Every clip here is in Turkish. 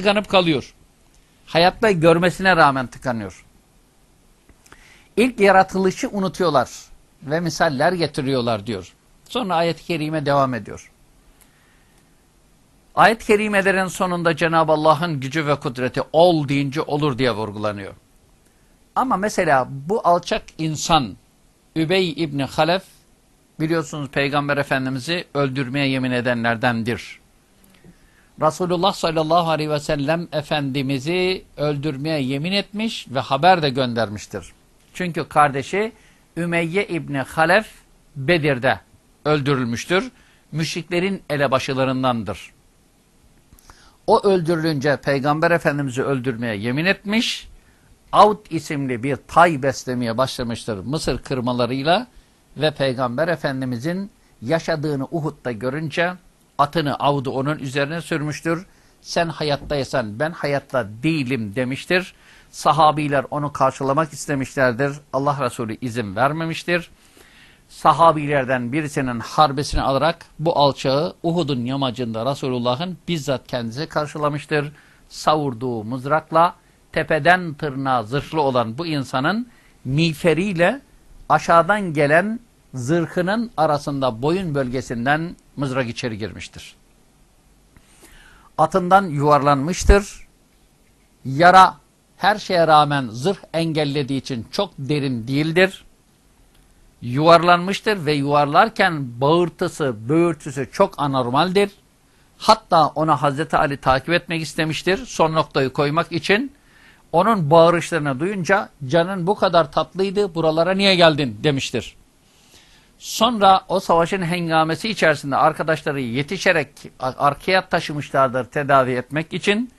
tıkanıp kalıyor. Hayatta görmesine rağmen tıkanıyor. İlk yaratılışı unutuyorlar ve misaller getiriyorlar diyor. Sonra ayet-i kerime devam ediyor. Ayet-i kerimelerin sonunda Cenab-ı Allah'ın gücü ve kudreti ol deyince olur diye vurgulanıyor. Ama mesela bu alçak insan Übey İbni Halef biliyorsunuz Peygamber Efendimiz'i öldürmeye yemin edenlerdendir. Resulullah sallallahu aleyhi ve sellem Efendimiz'i öldürmeye yemin etmiş ve haber de göndermiştir. Çünkü kardeşi Ümeyye İbni Halef Bedir'de öldürülmüştür. Müşriklerin elebaşılarındandır. O öldürülünce Peygamber Efendimiz'i öldürmeye yemin etmiş. Avt isimli bir tay beslemeye başlamıştır Mısır kırmalarıyla ve Peygamber Efendimizin yaşadığını Uhud'da görünce atını Avd'u onun üzerine sürmüştür. Sen hayattaysan ben hayatta değilim demiştir. Sahabiler onu karşılamak istemişlerdir. Allah Resulü izin vermemiştir. Sahabilerden birisinin harbesini alarak bu alçağı Uhud'un yamacında Resulullah'ın bizzat kendisi karşılamıştır. Savurduğu mızrakla tepeden tırnağa zırhlı olan bu insanın miğferiyle aşağıdan gelen zırhının arasında boyun bölgesinden mızrak içeri girmiştir. Atından yuvarlanmıştır. Yara her şeye rağmen zırh engellediği için çok derin değildir. Yuvarlanmıştır ve yuvarlarken bağırtısı, böğürtüsü çok anormaldir. Hatta ona Hazreti Ali takip etmek istemiştir son noktayı koymak için. Onun bağırışlarını duyunca canın bu kadar tatlıydı buralara niye geldin demiştir. Sonra o savaşın hengamesi içerisinde arkadaşları yetişerek arkaya taşımışlardır tedavi etmek için.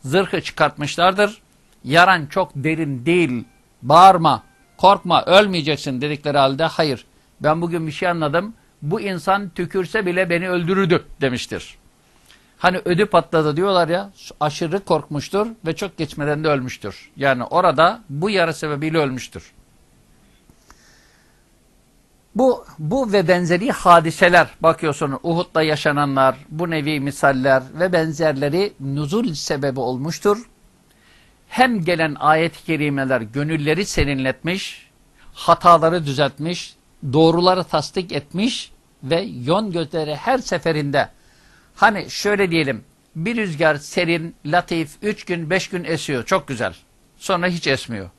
Zırhı çıkartmışlardır. Yaran çok derin değil, bağırma, korkma, ölmeyeceksin dedikleri halde hayır. Ben bugün bir şey anladım. Bu insan tükürse bile beni öldürürdü demiştir. Hani ödü patladı diyorlar ya aşırı korkmuştur ve çok geçmeden de ölmüştür. Yani orada bu yara sebebiyle ölmüştür. Bu, bu ve benzeri hadiseler bakıyorsun Uhud'da yaşananlar, bu nevi misaller ve benzerleri nuzul sebebi olmuştur. Hem gelen ayet-i kerimeler gönülleri serinletmiş, hataları düzeltmiş, doğruları tasdik etmiş ve yön gözleri her seferinde Hani şöyle diyelim bir rüzgar serin, latif, üç gün, beş gün esiyor. Çok güzel. Sonra hiç esmiyor.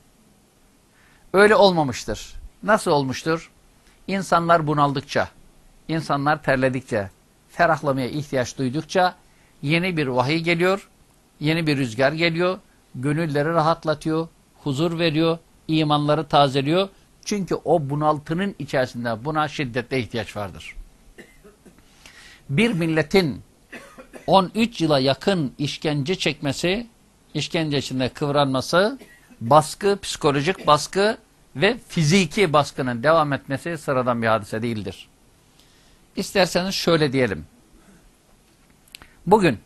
Öyle olmamıştır. Nasıl olmuştur? İnsanlar bunaldıkça, insanlar terledikçe, ferahlamaya ihtiyaç duydukça yeni bir vahiy geliyor, yeni bir rüzgar geliyor, gönülleri rahatlatıyor, huzur veriyor, imanları tazeliyor. Çünkü o bunaltının içerisinde buna şiddetle ihtiyaç vardır. Bir milletin 13 yıla yakın işkence çekmesi, işkence içinde kıvranması, baskı, psikolojik baskı ve fiziki baskının devam etmesi sıradan bir hadise değildir. İsterseniz şöyle diyelim. Bugün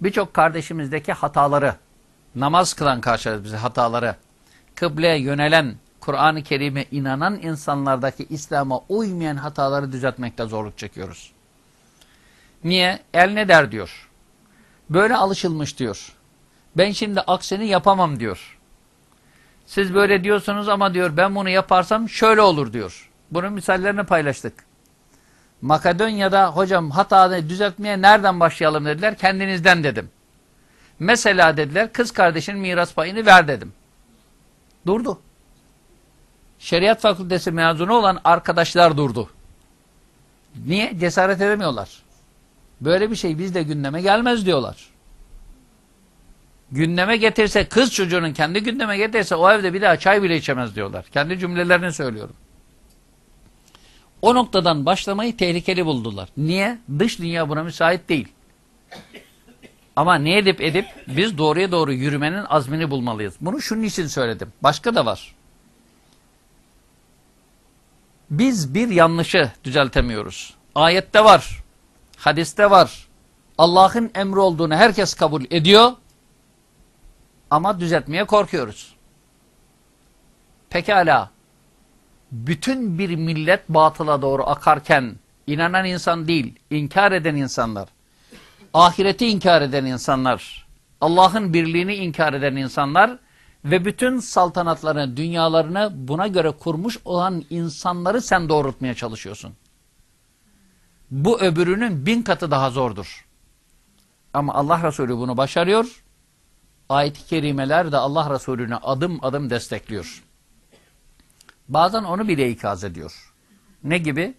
birçok kardeşimizdeki hataları, namaz kılan karşılarız bize hataları, kıbleye yönelen, Kur'an-ı Kerim'e inanan insanlardaki İslam'a uymayan hataları düzeltmekte zorluk çekiyoruz. Niye? El ne der diyor. Böyle alışılmış diyor. Ben şimdi aksini yapamam diyor. Siz böyle diyorsunuz ama diyor ben bunu yaparsam şöyle olur diyor. Bunun misallerini paylaştık. Makedonya'da hocam hatanı düzeltmeye nereden başlayalım dediler. Kendinizden dedim. Mesela dediler kız kardeşin miras payını ver dedim. Durdu. Şeriat fakültesi mezunu olan arkadaşlar durdu. Niye? Cesaret edemiyorlar. Böyle bir şey bizde gündeme gelmez diyorlar. Gündeme getirse kız çocuğunun kendi gündeme getirse o evde bir daha çay bile içemez diyorlar. Kendi cümlelerini söylüyorum. O noktadan başlamayı tehlikeli buldular. Niye? Dış dünya buna müsait değil. Ama ne edip edip biz doğruya doğru yürümenin azmini bulmalıyız. Bunu şunun için söyledim. Başka da var. Biz bir yanlışı düzeltemiyoruz. Ayette var hadiste var. Allah'ın emri olduğunu herkes kabul ediyor ama düzeltmeye korkuyoruz. Pekala bütün bir millet batıla doğru akarken inanan insan değil, inkar eden insanlar, ahireti inkar eden insanlar, Allah'ın birliğini inkar eden insanlar ve bütün saltanatlarını, dünyalarını buna göre kurmuş olan insanları sen doğrultmaya çalışıyorsun. Bu öbürünün bin katı daha zordur. Ama Allah Resulü bunu başarıyor. Ayet-i kerimeler de Allah Resulü'nü adım adım destekliyor. Bazen onu bile ikaz ediyor. Ne gibi?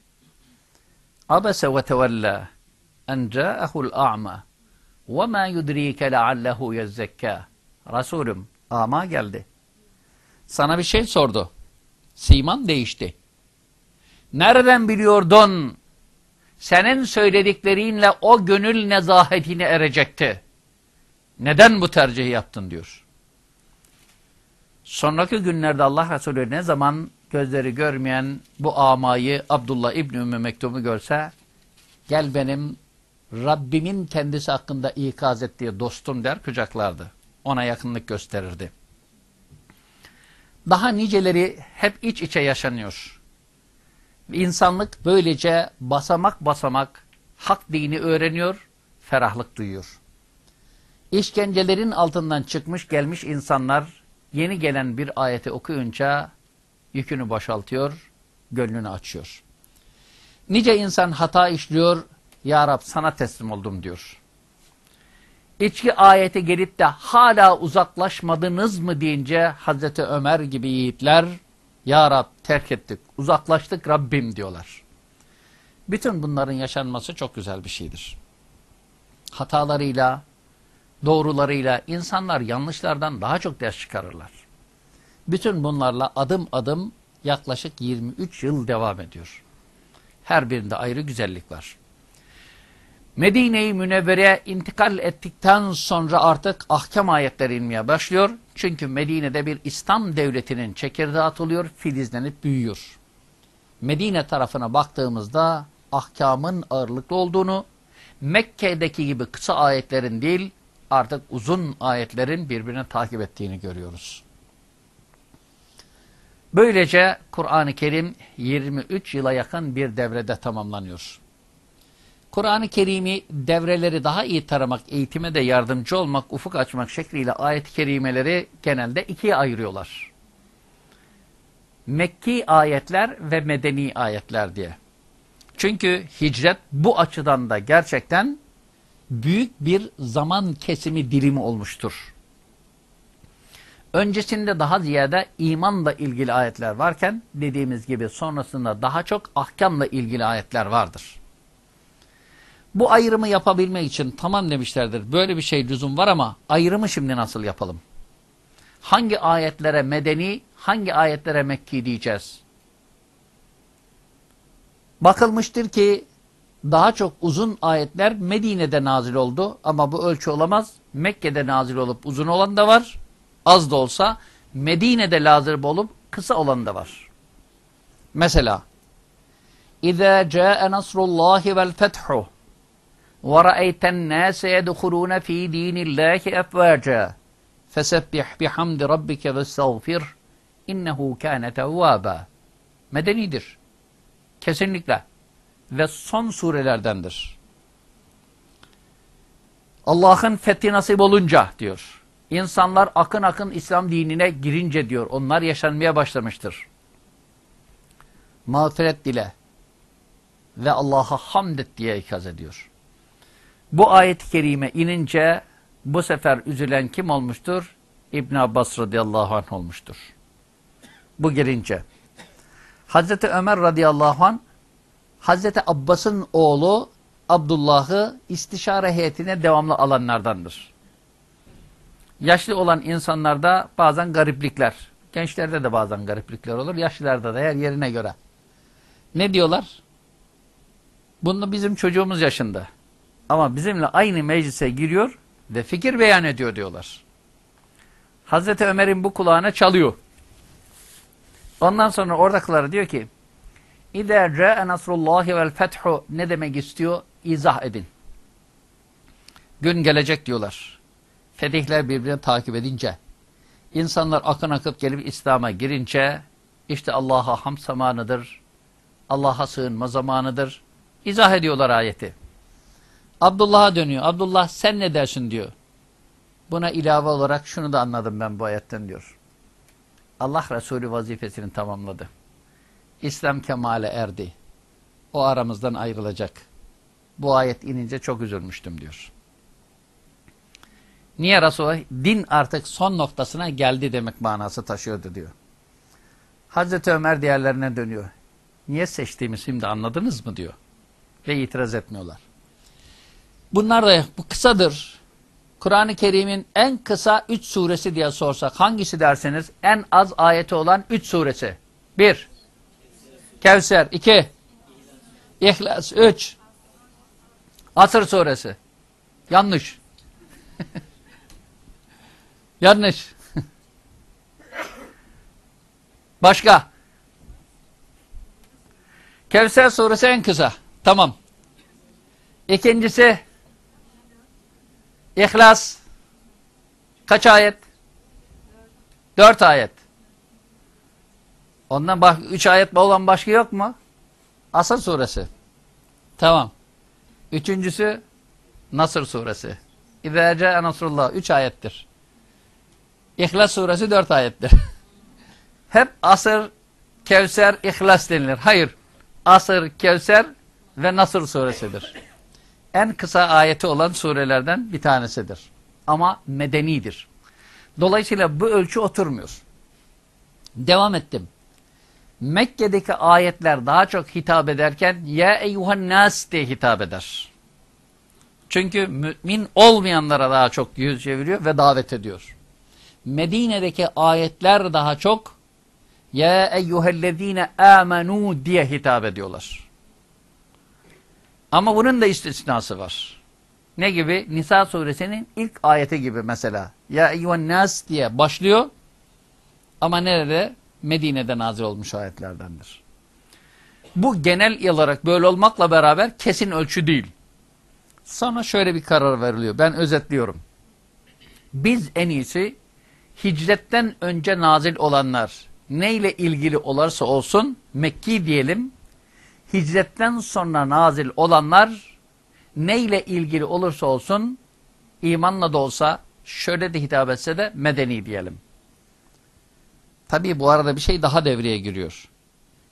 Abese ve tevella en ca'ahul a'ma ve ma yudrike leallehu yezzekka. Resulüm ama geldi. Sana bir şey sordu. Siman değişti. Nereden biliyordun? Senin söylediklerinle o gönül nezahetine erecekti. Neden bu tercihi yaptın diyor. Sonraki günlerde Allah Resulü ne zaman gözleri görmeyen bu amayı Abdullah İbni Ümmü Mektum'u görse gel benim Rabbimin kendisi hakkında ikaz ettiği dostum der kucaklardı. Ona yakınlık gösterirdi. Daha niceleri hep iç içe yaşanıyor. İnsanlık böylece basamak basamak hak dini öğreniyor, ferahlık duyuyor. İşkencelerin altından çıkmış gelmiş insanlar yeni gelen bir ayeti okuyunca yükünü boşaltıyor, gönlünü açıyor. Nice insan hata işliyor, Ya Rab sana teslim oldum diyor. İçki ayeti gelip de hala uzaklaşmadınız mı deyince Hazreti Ömer gibi yiğitler Ya Rab terk ettik, uzaklaştık Rabbim diyorlar. Bütün bunların yaşanması çok güzel bir şeydir. Hatalarıyla, doğrularıyla insanlar yanlışlardan daha çok ders çıkarırlar. Bütün bunlarla adım adım yaklaşık 23 yıl devam ediyor. Her birinde ayrı güzellik var. Medine-i Münevvere'ye intikal ettikten sonra artık ahkam ayetleri inmeye başlıyor. Çünkü Medine'de bir İslam devletinin çekirdeği atılıyor, filizlenip büyüyor. Medine tarafına baktığımızda ahkamın ağırlıklı olduğunu, Mekke'deki gibi kısa ayetlerin değil, artık uzun ayetlerin birbirini takip ettiğini görüyoruz. Böylece Kur'an-ı Kerim 23 yıla yakın bir devrede tamamlanıyor. Kur'an-ı Kerim'i devreleri daha iyi taramak, eğitime de yardımcı olmak, ufuk açmak şekliyle ayet-i kerimeleri genelde ikiye ayırıyorlar. Mekki ayetler ve medeni ayetler diye. Çünkü hicret bu açıdan da gerçekten büyük bir zaman kesimi dilimi olmuştur. Öncesinde daha ziyade imanla ilgili ayetler varken dediğimiz gibi sonrasında daha çok ahkamla ilgili ayetler vardır. Bu ayrımı yapabilmek için tamam demişlerdir. Böyle bir şey lüzum var ama ayrımı şimdi nasıl yapalım? Hangi ayetlere medeni, hangi ayetlere Mekki diyeceğiz? Bakılmıştır ki daha çok uzun ayetler Medine'de nazil oldu ama bu ölçü olamaz. Mekke'de nazil olup uzun olan da var. Az da olsa Medine'de nazil olup kısa olan da var. Mesela İza ca'e nasrullahi vel fethu ve ra'eyten nase yedhulun fi dinillahi efvaca fesebbih bihamdi rabbike ve estağfir innehu kana tevvaba. Medenidir. Kesinlikle. Ve son surelerdendir. Allah'ın fethi nasip olunca diyor. İnsanlar akın akın İslam dinine girince diyor. Onlar yaşanmaya başlamıştır. Mağfiret dile ve Allah'a hamd et diye ikaz ediyor. Bu ayet-i kerime inince bu sefer üzülen kim olmuştur? İbn Abbas radıyallahu anh olmuştur. Bu gelince. Hazreti Ömer radıyallahu anh Hazreti Abbas'ın oğlu Abdullah'ı istişare heyetine devamlı alanlardandır. Yaşlı olan insanlarda bazen gariplikler, gençlerde de bazen gariplikler olur, yaşlılarda da her yerine göre. Ne diyorlar? Bunu bizim çocuğumuz yaşında. Ama bizimle aynı meclise giriyor ve fikir beyan ediyor diyorlar. Hazreti Ömer'in bu kulağına çalıyor. Ondan sonra oradakilara diyor ki İzâ câe nasrullâhi vel fethu ne demek istiyor? İzah edin. Gün gelecek diyorlar. Fetihler birbirini takip edince, insanlar akın akıp gelip İslam'a girince, işte Allah'a ham zamanıdır, Allah'a sığınma zamanıdır. İzah ediyorlar ayeti. Abdullah'a dönüyor. Abdullah sen ne dersin diyor. Buna ilave olarak şunu da anladım ben bu ayetten diyor. Allah Resulü vazifesini tamamladı. İslam kemale erdi. O aramızdan ayrılacak. Bu ayet inince çok üzülmüştüm diyor. Niye Resulullah? Din artık son noktasına geldi demek manası taşıyordu diyor. Hazreti Ömer diğerlerine dönüyor. Niye seçtiğimi şimdi anladınız mı diyor. Ve itiraz etmiyorlar. Bunlar da bu kısadır. Kur'an-ı Kerim'in en kısa üç suresi diye sorsak hangisi derseniz en az ayeti olan üç suresi. Bir, Kevser. iki, İhlas. Üç, Asır suresi. Yanlış. Yanlış. Başka. Kevser suresi en kısa. Tamam. İkincisi İhlas. Kaç ayet? Dört ayet. Ondan bak üç ayet olan başka yok mu? Asır suresi. Tamam. Üçüncüsü Nasır suresi. İzâ Nasrullah. Üç ayettir. İhlas suresi dört ayettir. Hep Asır, Kevser, İhlas denilir. Hayır. Asır, Kevser ve Nasır suresidir. En kısa ayeti olan surelerden bir tanesidir. Ama medenidir. Dolayısıyla bu ölçü oturmuyor. Devam ettim. Mekke'deki ayetler daha çok hitap ederken ya eyyuhan nas diye hitap eder. Çünkü mümin olmayanlara daha çok yüz çeviriyor ve davet ediyor. Medine'deki ayetler daha çok ya eyyühellezine amenu diye hitap ediyorlar. Ama bunun da istisnası var. Ne gibi? Nisa suresinin ilk ayeti gibi mesela. Ya eyyühen nas diye başlıyor. Ama nerede? Medine'de nazil olmuş ayetlerdendir. Bu genel olarak böyle olmakla beraber kesin ölçü değil. Sonra şöyle bir karar veriliyor. Ben özetliyorum. Biz en iyisi hicretten önce nazil olanlar neyle ilgili olursa olsun Mekki diyelim. Hicretten sonra nazil olanlar neyle ilgili olursa olsun imanla da olsa şöyle de hitap etse de medeni diyelim. Tabi bu arada bir şey daha devreye giriyor.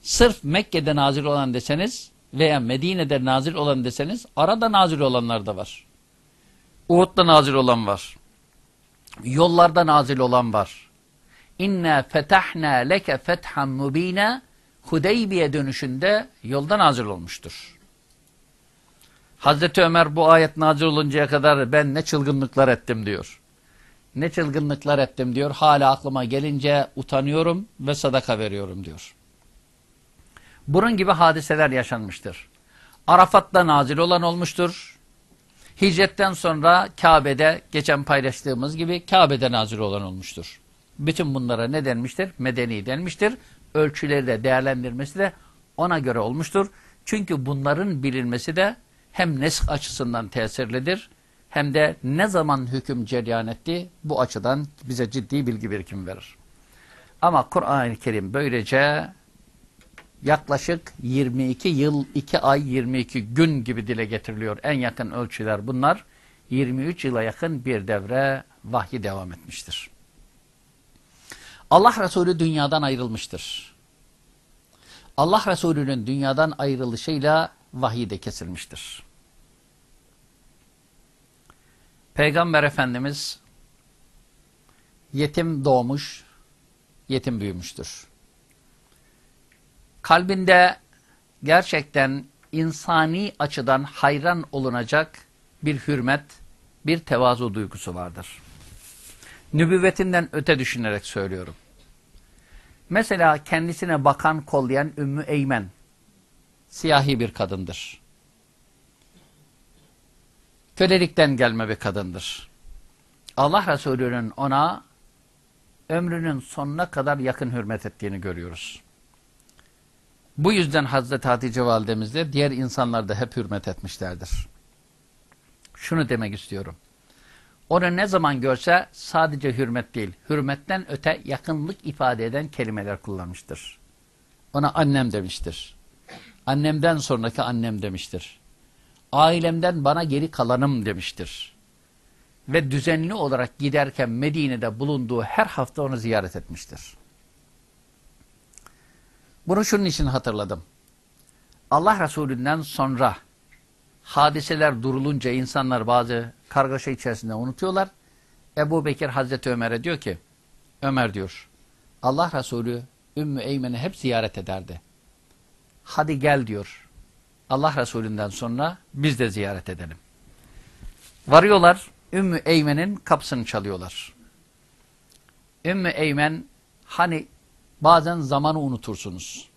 Sırf Mekke'de nazil olan deseniz veya Medine'de nazil olan deseniz arada nazil olanlar da var. Uhud'da nazil olan var. Yollarda nazil olan var. İnna fetahna leke fethan mubina Hudeybiye dönüşünde yolda nazil olmuştur. Hazreti Ömer bu ayet nazil oluncaya kadar ben ne çılgınlıklar ettim diyor. Ne çılgınlıklar ettim diyor. Hala aklıma gelince utanıyorum ve sadaka veriyorum diyor. Bunun gibi hadiseler yaşanmıştır. Arafat'ta nazil olan olmuştur. Hicretten sonra Kabe'de geçen paylaştığımız gibi Kabe'de nazil olan olmuştur. Bütün bunlara ne denmiştir? Medeni denmiştir. Ölçüleri de değerlendirmesi de ona göre olmuştur. Çünkü bunların bilinmesi de hem nesk açısından tesirlidir hem de ne zaman hüküm cereyan etti bu açıdan bize ciddi bilgi birikimi verir. Ama Kur'an-ı Kerim böylece yaklaşık 22 yıl, 2 ay, 22 gün gibi dile getiriliyor. En yakın ölçüler bunlar. 23 yıla yakın bir devre vahyi devam etmiştir. Allah Resulü dünyadan ayrılmıştır. Allah Resulü'nün dünyadan ayrılışıyla vahiy de kesilmiştir. Peygamber Efendimiz yetim doğmuş, yetim büyümüştür. Kalbinde gerçekten insani açıdan hayran olunacak bir hürmet, bir tevazu duygusu vardır. Nübüvvetinden öte düşünerek söylüyorum. Mesela kendisine bakan, kollayan Ümmü Eymen, siyahi bir kadındır. Kölelikten gelme bir kadındır. Allah Resulü'nün ona ömrünün sonuna kadar yakın hürmet ettiğini görüyoruz. Bu yüzden Hazreti Hatice validemiz de diğer insanlar da hep hürmet etmişlerdir. Şunu demek istiyorum. Onu ne zaman görse sadece hürmet değil, hürmetten öte yakınlık ifade eden kelimeler kullanmıştır. Ona annem demiştir. Annemden sonraki annem demiştir. Ailemden bana geri kalanım demiştir. ve düzenli olarak giderken Medine'de bulunduğu her hafta onu ziyaret etmiştir. Bunu şunun için hatırladım. Allah Resulü'nden sonra hadiseler durulunca insanlar bazı kargaşa içerisinde unutuyorlar. Ebu Bekir Hazreti Ömer'e diyor ki, Ömer diyor, Allah Resulü Ümmü Eymen'i hep ziyaret ederdi. Hadi gel diyor. Allah Resulü'nden sonra biz de ziyaret edelim. Varıyorlar, Ümmü Eymen'in kapısını çalıyorlar. Ümmü Eymen, hani bazen zamanı unutursunuz.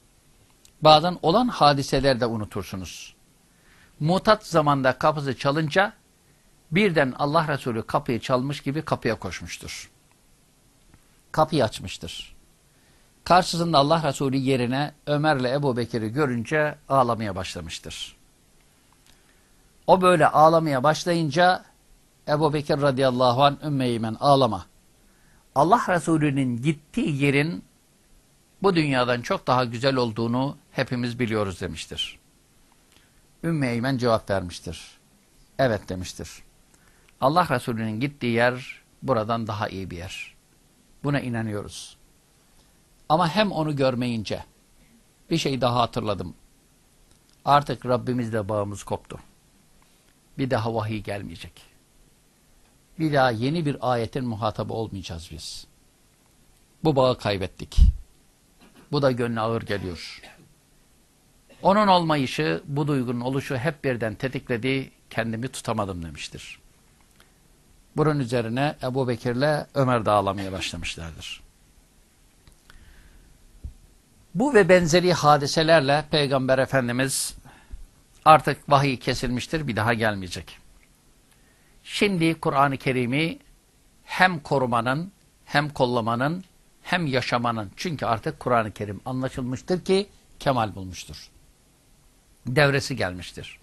Bazen olan hadiselerde unutursunuz. Mutat zamanda kapısı çalınca birden Allah Resulü kapıyı çalmış gibi kapıya koşmuştur. Kapıyı açmıştır. Karşısında Allah Resulü yerine Ömer'le Ebu Bekir'i görünce ağlamaya başlamıştır. O böyle ağlamaya başlayınca Ebu Bekir radıyallahu anh Ümmeymen ağlama. Allah Resulü'nün gittiği yerin bu dünyadan çok daha güzel olduğunu hepimiz biliyoruz demiştir. Ümmü cevap vermiştir. Evet demiştir. Allah Resulü'nün gittiği yer buradan daha iyi bir yer. Buna inanıyoruz. Ama hem onu görmeyince bir şey daha hatırladım. Artık Rabbimizle bağımız koptu. Bir daha vahiy gelmeyecek. Bir daha yeni bir ayetin muhatabı olmayacağız biz. Bu bağı kaybettik. Bu da gönlü ağır geliyor. Onun olmayışı, bu duygunun oluşu hep birden tetikledi, kendimi tutamadım demiştir. Bunun üzerine Ebu Bekir'le Ömer de ağlamaya başlamışlardır. Bu ve benzeri hadiselerle Peygamber Efendimiz artık vahiy kesilmiştir, bir daha gelmeyecek. Şimdi Kur'an-ı Kerim'i hem korumanın, hem kollamanın, hem yaşamanın, çünkü artık Kur'an-ı Kerim anlaşılmıştır ki kemal bulmuştur. Devresi gelmiştir.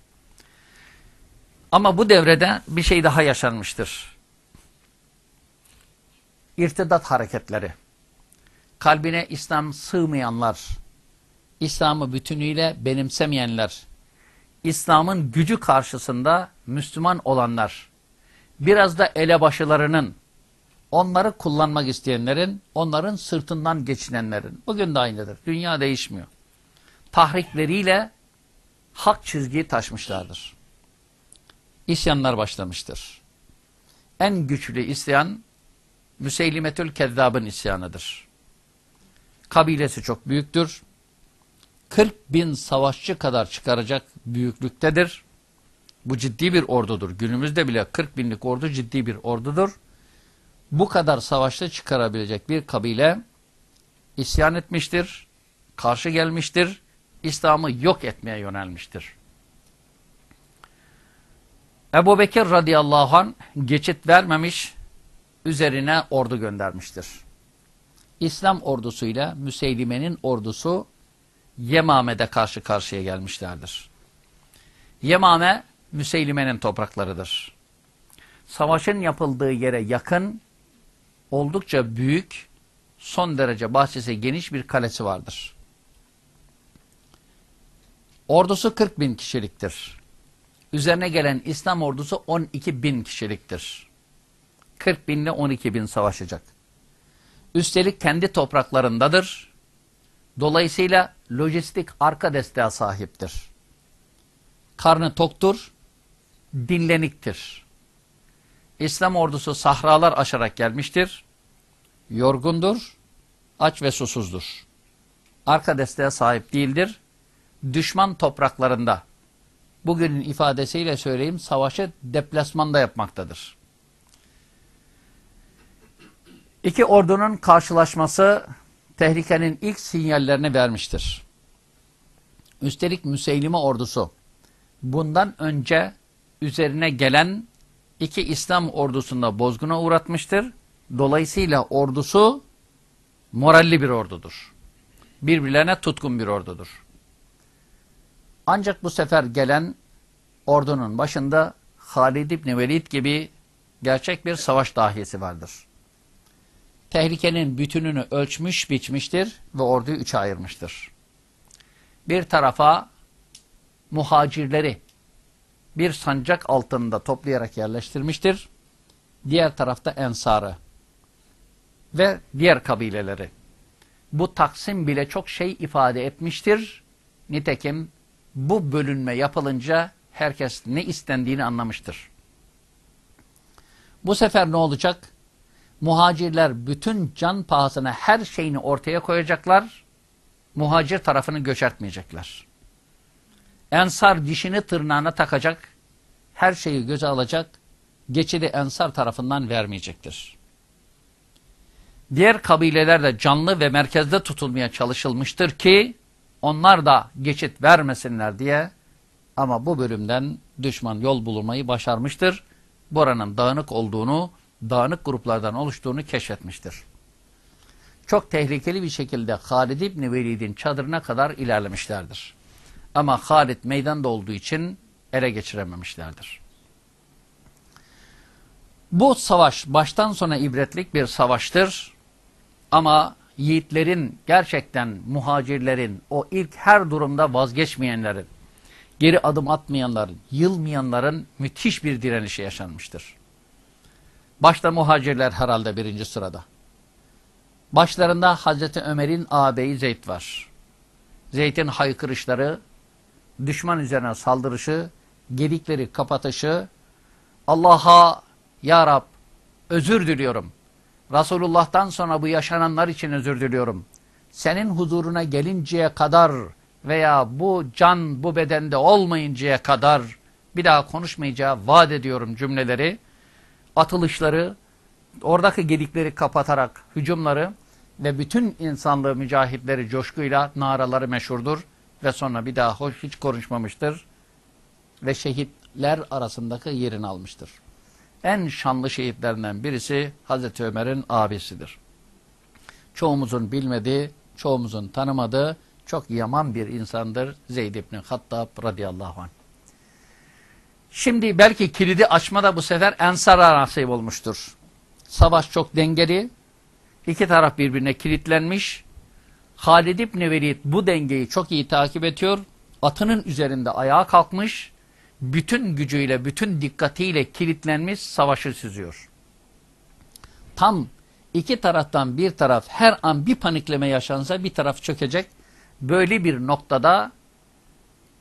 Ama bu devrede bir şey daha yaşanmıştır. İrtidat hareketleri kalbine İslam sığmayanlar, İslam'ı bütünüyle benimsemeyenler, İslam'ın gücü karşısında Müslüman olanlar, biraz da elebaşılarının, onları kullanmak isteyenlerin, onların sırtından geçinenlerin, bugün de aynıdır. Dünya değişmiyor. Tahrikleriyle hak çizgiyi taşmışlardır. İsyanlar başlamıştır. En güçlü isyan, Müseylimetül Kezzab'ın isyanıdır kabilesi çok büyüktür. 40 bin savaşçı kadar çıkaracak büyüklüktedir. Bu ciddi bir ordudur. Günümüzde bile 40 binlik ordu ciddi bir ordudur. Bu kadar savaşta çıkarabilecek bir kabile isyan etmiştir, karşı gelmiştir, İslam'ı yok etmeye yönelmiştir. Ebu Bekir radıyallahu anh geçit vermemiş, üzerine ordu göndermiştir. İslam ordusuyla Müseylime'nin ordusu Yemame'de karşı karşıya gelmişlerdir. Yemame Müseylime'nin topraklarıdır. Savaşın yapıldığı yere yakın, oldukça büyük, son derece bahçesi geniş bir kalesi vardır. Ordusu 40 bin kişiliktir. Üzerine gelen İslam ordusu 12 bin kişiliktir. 40 binle 12 bin savaşacak. Üstelik kendi topraklarındadır. Dolayısıyla lojistik arka desteğe sahiptir. Karnı toktur, dinleniktir. İslam ordusu sahralar aşarak gelmiştir. Yorgundur, aç ve susuzdur. Arka desteğe sahip değildir. Düşman topraklarında, bugünün ifadesiyle söyleyeyim, savaşı deplasmanda yapmaktadır. İki ordunun karşılaşması tehlikenin ilk sinyallerini vermiştir. Üstelik Müseylime ordusu bundan önce üzerine gelen iki İslam ordusunda bozguna uğratmıştır. Dolayısıyla ordusu moralli bir ordudur. Birbirlerine tutkun bir ordudur. Ancak bu sefer gelen ordunun başında Halid İbni Velid gibi gerçek bir savaş dahiyesi vardır tehlikenin bütününü ölçmüş biçmiştir ve orduyu üçe ayırmıştır. Bir tarafa muhacirleri bir sancak altında toplayarak yerleştirmiştir. diğer tarafta Ensar'ı ve diğer kabileleri. Bu taksim bile çok şey ifade etmiştir. Nitekim bu bölünme yapılınca herkes ne istendiğini anlamıştır. Bu sefer ne olacak? Muhacirler bütün can pahasına her şeyini ortaya koyacaklar. Muhacir tarafını göçertmeyecekler. Ensar dişini tırnağına takacak. Her şeyi göze alacak. Geçidi Ensar tarafından vermeyecektir. Diğer kabileler de canlı ve merkezde tutulmaya çalışılmıştır ki onlar da geçit vermesinler diye ama bu bölümden düşman yol bulunmayı başarmıştır. Buranın dağınık olduğunu, dağınık gruplardan oluştuğunu keşfetmiştir. Çok tehlikeli bir şekilde Halid İbni Velid'in çadırına kadar ilerlemişlerdir. Ama Halid meydanda olduğu için ele geçirememişlerdir. Bu savaş baştan sona ibretlik bir savaştır. Ama yiğitlerin gerçekten muhacirlerin o ilk her durumda vazgeçmeyenlerin, geri adım atmayanların, yılmayanların müthiş bir direnişi yaşanmıştır. Başta muhacirler herhalde birinci sırada. Başlarında Hazreti Ömer'in ağabeyi Zeyd var. Zeyd'in haykırışları, düşman üzerine saldırışı, gedikleri kapatışı, Allah'a Ya Rab özür diliyorum. Resulullah'tan sonra bu yaşananlar için özür diliyorum. Senin huzuruna gelinceye kadar veya bu can bu bedende olmayıncaya kadar bir daha konuşmayacağı vaat ediyorum cümleleri, atılışları, oradaki gedikleri kapatarak hücumları ve bütün insanlığı mücahitleri coşkuyla naraları meşhurdur ve sonra bir daha hoş hiç konuşmamıştır ve şehitler arasındaki yerini almıştır en şanlı şehitlerinden birisi Hazreti Ömer'in abisidir. Çoğumuzun bilmediği, çoğumuzun tanımadığı çok yaman bir insandır Zeyd ibn Hattab radıyallahu anh. Şimdi belki kilidi açma da bu sefer Ensar'a nasip olmuştur. Savaş çok dengeli. İki taraf birbirine kilitlenmiş. Halid ibn Velid bu dengeyi çok iyi takip ediyor. Atının üzerinde ayağa kalkmış bütün gücüyle, bütün dikkatiyle kilitlenmiş savaşı süzüyor. Tam iki taraftan bir taraf her an bir panikleme yaşansa bir taraf çökecek. Böyle bir noktada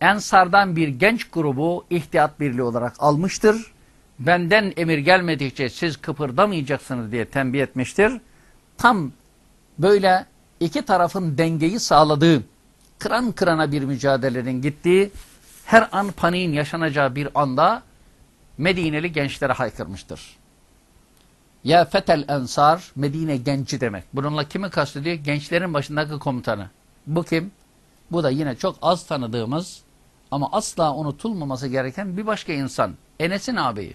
Ensardan bir genç grubu ihtiyat birliği olarak almıştır. Benden emir gelmedikçe siz kıpırdamayacaksınız diye tembih etmiştir. Tam böyle iki tarafın dengeyi sağladığı, kıran kırana bir mücadelenin gittiği her an paniğin yaşanacağı bir anda Medineli gençlere haykırmıştır. Ya fetel ensar, Medine genci demek. Bununla kimi kastediyor? Gençlerin başındaki komutanı. Bu kim? Bu da yine çok az tanıdığımız ama asla unutulmaması gereken bir başka insan. Enes'in ağabeyi.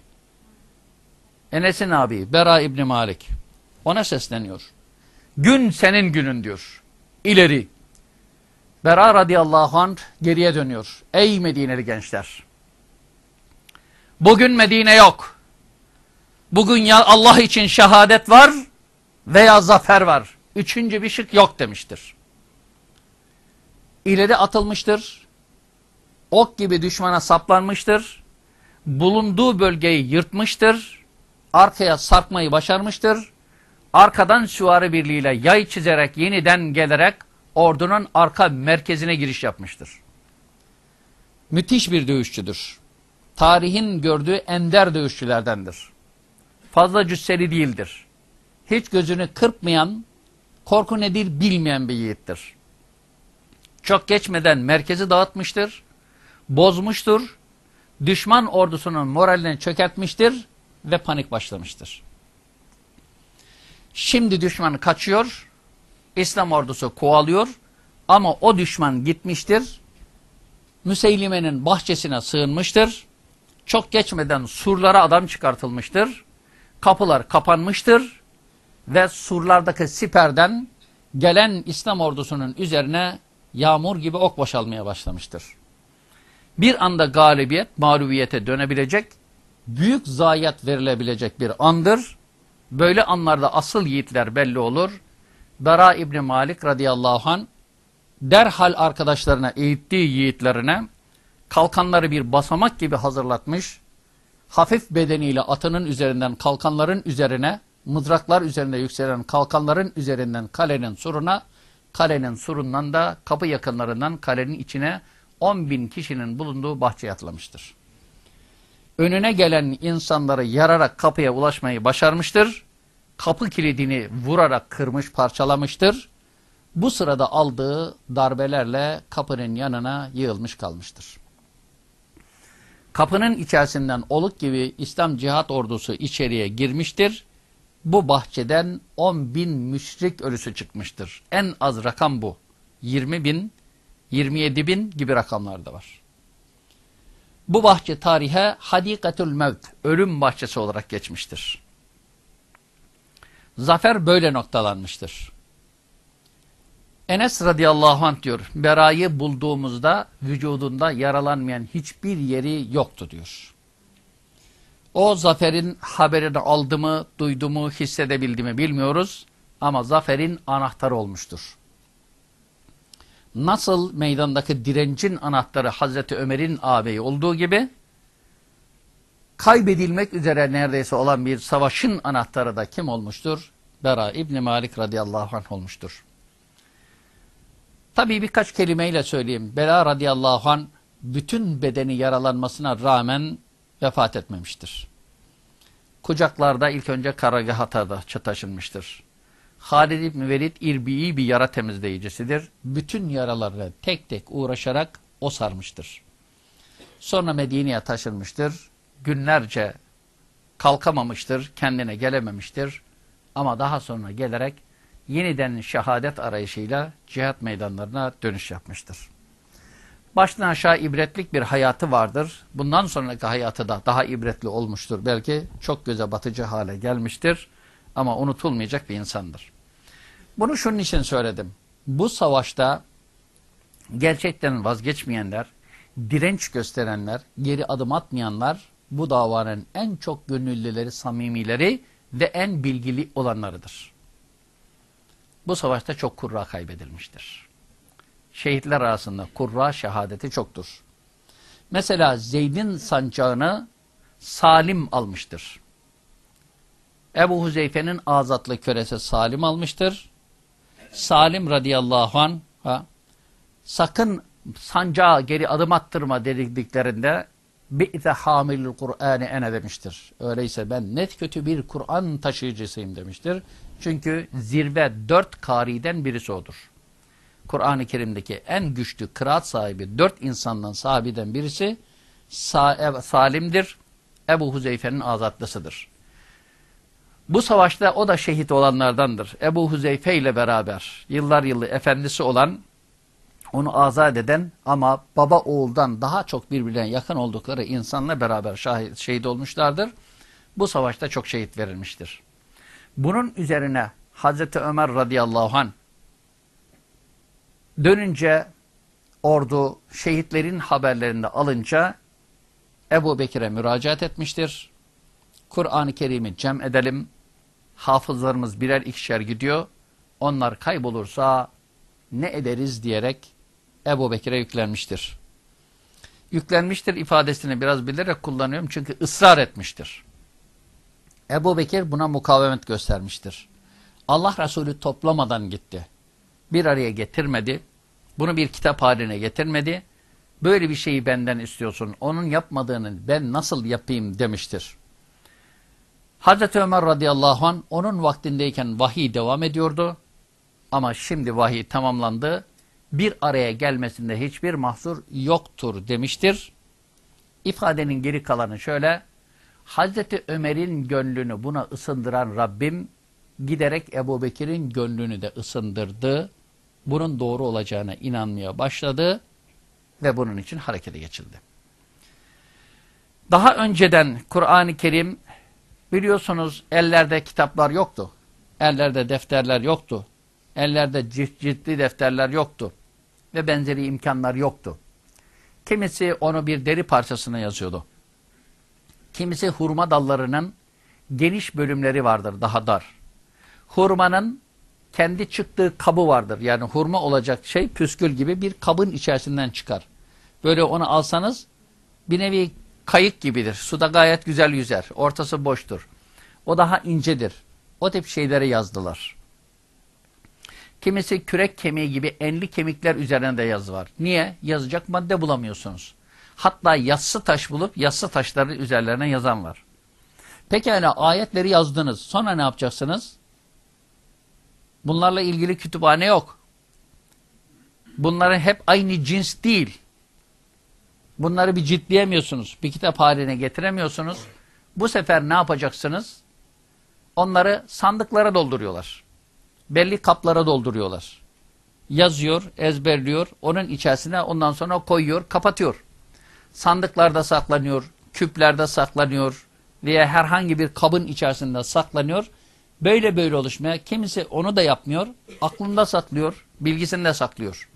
Enes'in ağabeyi Bera İbni Malik. Ona sesleniyor. Gün senin günün diyor. İleri. Bera radıyallahu anh geriye dönüyor. Ey Medineli gençler! Bugün Medine yok. Bugün ya Allah için şehadet var veya zafer var. Üçüncü bir şık yok demiştir. İleri atılmıştır. Ok gibi düşmana saplanmıştır. Bulunduğu bölgeyi yırtmıştır. Arkaya sarkmayı başarmıştır. Arkadan süvari birliğiyle yay çizerek yeniden gelerek ordunun arka merkezine giriş yapmıştır. Müthiş bir dövüşçüdür. Tarihin gördüğü ender dövüşçülerdendir. Fazla cüsseli değildir. Hiç gözünü kırpmayan, korku nedir bilmeyen bir yiğittir. Çok geçmeden merkezi dağıtmıştır, bozmuştur, düşman ordusunun moralini çökertmiştir ve panik başlamıştır. Şimdi düşman kaçıyor, İslam ordusu kovalıyor ama o düşman gitmiştir. Müseylime'nin bahçesine sığınmıştır. Çok geçmeden surlara adam çıkartılmıştır. Kapılar kapanmıştır ve surlardaki siperden gelen İslam ordusunun üzerine yağmur gibi ok boşalmaya başlamıştır. Bir anda galibiyet mağlubiyete dönebilecek, büyük zayiat verilebilecek bir andır. Böyle anlarda asıl yiğitler belli olur Bera İbni Malik radıyallahu an derhal arkadaşlarına eğittiği yiğitlerine kalkanları bir basamak gibi hazırlatmış. hafif bedeniyle atının üzerinden kalkanların üzerine, mızraklar üzerinde yükselen kalkanların üzerinden kalenin suruna, kalenin surundan da kapı yakınlarından kalenin içine 10 bin kişinin bulunduğu bahçeye atlamıştır. Önüne gelen insanları yararak kapıya ulaşmayı başarmıştır. Kapı kilidini vurarak kırmış parçalamıştır. Bu sırada aldığı darbelerle kapının yanına yığılmış kalmıştır. Kapının içerisinden oluk gibi İslam cihat ordusu içeriye girmiştir. Bu bahçeden 10 bin müşrik ölüsü çıkmıştır. En az rakam bu. 20 bin, 27 bin gibi rakamlar da var. Bu bahçe tarihe Hadikatül Mevt, ölüm bahçesi olarak geçmiştir. Zafer böyle noktalanmıştır. Enes radıyallahu anh diyor, Bera'yı bulduğumuzda vücudunda yaralanmayan hiçbir yeri yoktu diyor. O zaferin haberini aldı mı, duydu mu, hissedebildi mi bilmiyoruz ama zaferin anahtarı olmuştur. Nasıl meydandaki direncin anahtarı Hazreti Ömer'in ağabeyi olduğu gibi, kaybedilmek üzere neredeyse olan bir savaşın anahtarı da kim olmuştur? Bera İbni Malik radıyallahu anh olmuştur. Tabii birkaç kelimeyle söyleyeyim. Bela radıyallahu an bütün bedeni yaralanmasına rağmen vefat etmemiştir. Kucaklarda ilk önce karargahata taşınmıştır. Halid İbni Velid irbiyi bir yara temizleyicisidir. Bütün yaralarla tek tek uğraşarak o sarmıştır. Sonra Medine'ye taşınmıştır. Günlerce kalkamamıştır, kendine gelememiştir. Ama daha sonra gelerek yeniden şehadet arayışıyla cihat meydanlarına dönüş yapmıştır. Baştan aşağı ibretlik bir hayatı vardır. Bundan sonraki hayatı da daha ibretli olmuştur. Belki çok göze batıcı hale gelmiştir ama unutulmayacak bir insandır. Bunu şunun için söyledim. Bu savaşta gerçekten vazgeçmeyenler, direnç gösterenler, geri adım atmayanlar bu davanın en çok gönüllüleri, samimileri ve en bilgili olanlarıdır. Bu savaşta çok kurra kaybedilmiştir. Şehitler arasında kurra şehadeti çoktur. Mesela Zeyd'in sancağını Salim almıştır. Ebu Huzeyfe'nin azatlı kölesi Salim almıştır. Salim radıyallahu anh ha, sakın sancağa geri adım attırma dediklerinde bi'te hamilül Kur'an'ı ene demiştir. Öyleyse ben net kötü bir Kur'an taşıyıcısıyım demiştir. Çünkü zirve dört kariden birisi odur. Kur'an-ı Kerim'deki en güçlü kıraat sahibi dört insandan sahabiden birisi Salim'dir. Ebu Huzeyfe'nin azatlısıdır. Bu savaşta o da şehit olanlardandır. Ebu Huzeyfe ile beraber yıllar yılı efendisi olan, onu azat eden ama baba oğuldan daha çok birbirine yakın oldukları insanla beraber şahit, şehit olmuşlardır. Bu savaşta çok şehit verilmiştir. Bunun üzerine Hazreti Ömer radıyallahu an dönünce ordu şehitlerin haberlerinde alınca Ebu Bekir'e müracaat etmiştir. Kur'an-ı Kerim'i cem edelim. Hafızlarımız birer ikişer gidiyor. Onlar kaybolursa ne ederiz diyerek Ebu Bekir'e yüklenmiştir. Yüklenmiştir ifadesini biraz bilerek kullanıyorum çünkü ısrar etmiştir. Ebu Bekir buna mukavemet göstermiştir. Allah Resulü toplamadan gitti. Bir araya getirmedi. Bunu bir kitap haline getirmedi. Böyle bir şeyi benden istiyorsun. Onun yapmadığını ben nasıl yapayım demiştir. Hazreti Ömer radıyallahu an onun vaktindeyken vahiy devam ediyordu. Ama şimdi vahiy tamamlandı. Bir araya gelmesinde hiçbir mahsur yoktur demiştir. İfadenin geri kalanı şöyle. Hazreti Ömer'in gönlünü buna ısındıran Rabbim giderek Ebu Bekir'in gönlünü de ısındırdı. Bunun doğru olacağına inanmaya başladı ve bunun için harekete geçildi. Daha önceden Kur'an-ı Kerim biliyorsunuz ellerde kitaplar yoktu. Ellerde defterler yoktu. Ellerde ciddi defterler yoktu. Ve benzeri imkanlar yoktu. Kimisi onu bir deri parçasına yazıyordu. Kimisi hurma dallarının geniş bölümleri vardır, daha dar. Hurmanın kendi çıktığı kabı vardır. Yani hurma olacak şey püskül gibi bir kabın içerisinden çıkar. Böyle onu alsanız bir nevi kayık gibidir. Suda gayet güzel yüzer. Ortası boştur. O daha incedir. O tip şeyleri yazdılar. Kimisi kürek kemiği gibi enli kemikler üzerinde yazı var. Niye? Yazacak madde bulamıyorsunuz. Hatta yassı taş bulup yassı taşları üzerlerine yazan var. Pekala ayetleri yazdınız. Sonra ne yapacaksınız? Bunlarla ilgili kütüphane yok. Bunların hep aynı cins değil. Bunları bir ciddiyemiyorsunuz. Bir kitap haline getiremiyorsunuz. Bu sefer ne yapacaksınız? Onları sandıklara dolduruyorlar. Belli kaplara dolduruyorlar. Yazıyor, ezberliyor. Onun içerisine ondan sonra koyuyor, kapatıyor. Sandıklarda saklanıyor, küplerde saklanıyor veya herhangi bir kabın içerisinde saklanıyor. Böyle böyle oluşmaya kimisi onu da yapmıyor, aklında saklıyor, bilgisinde saklıyor.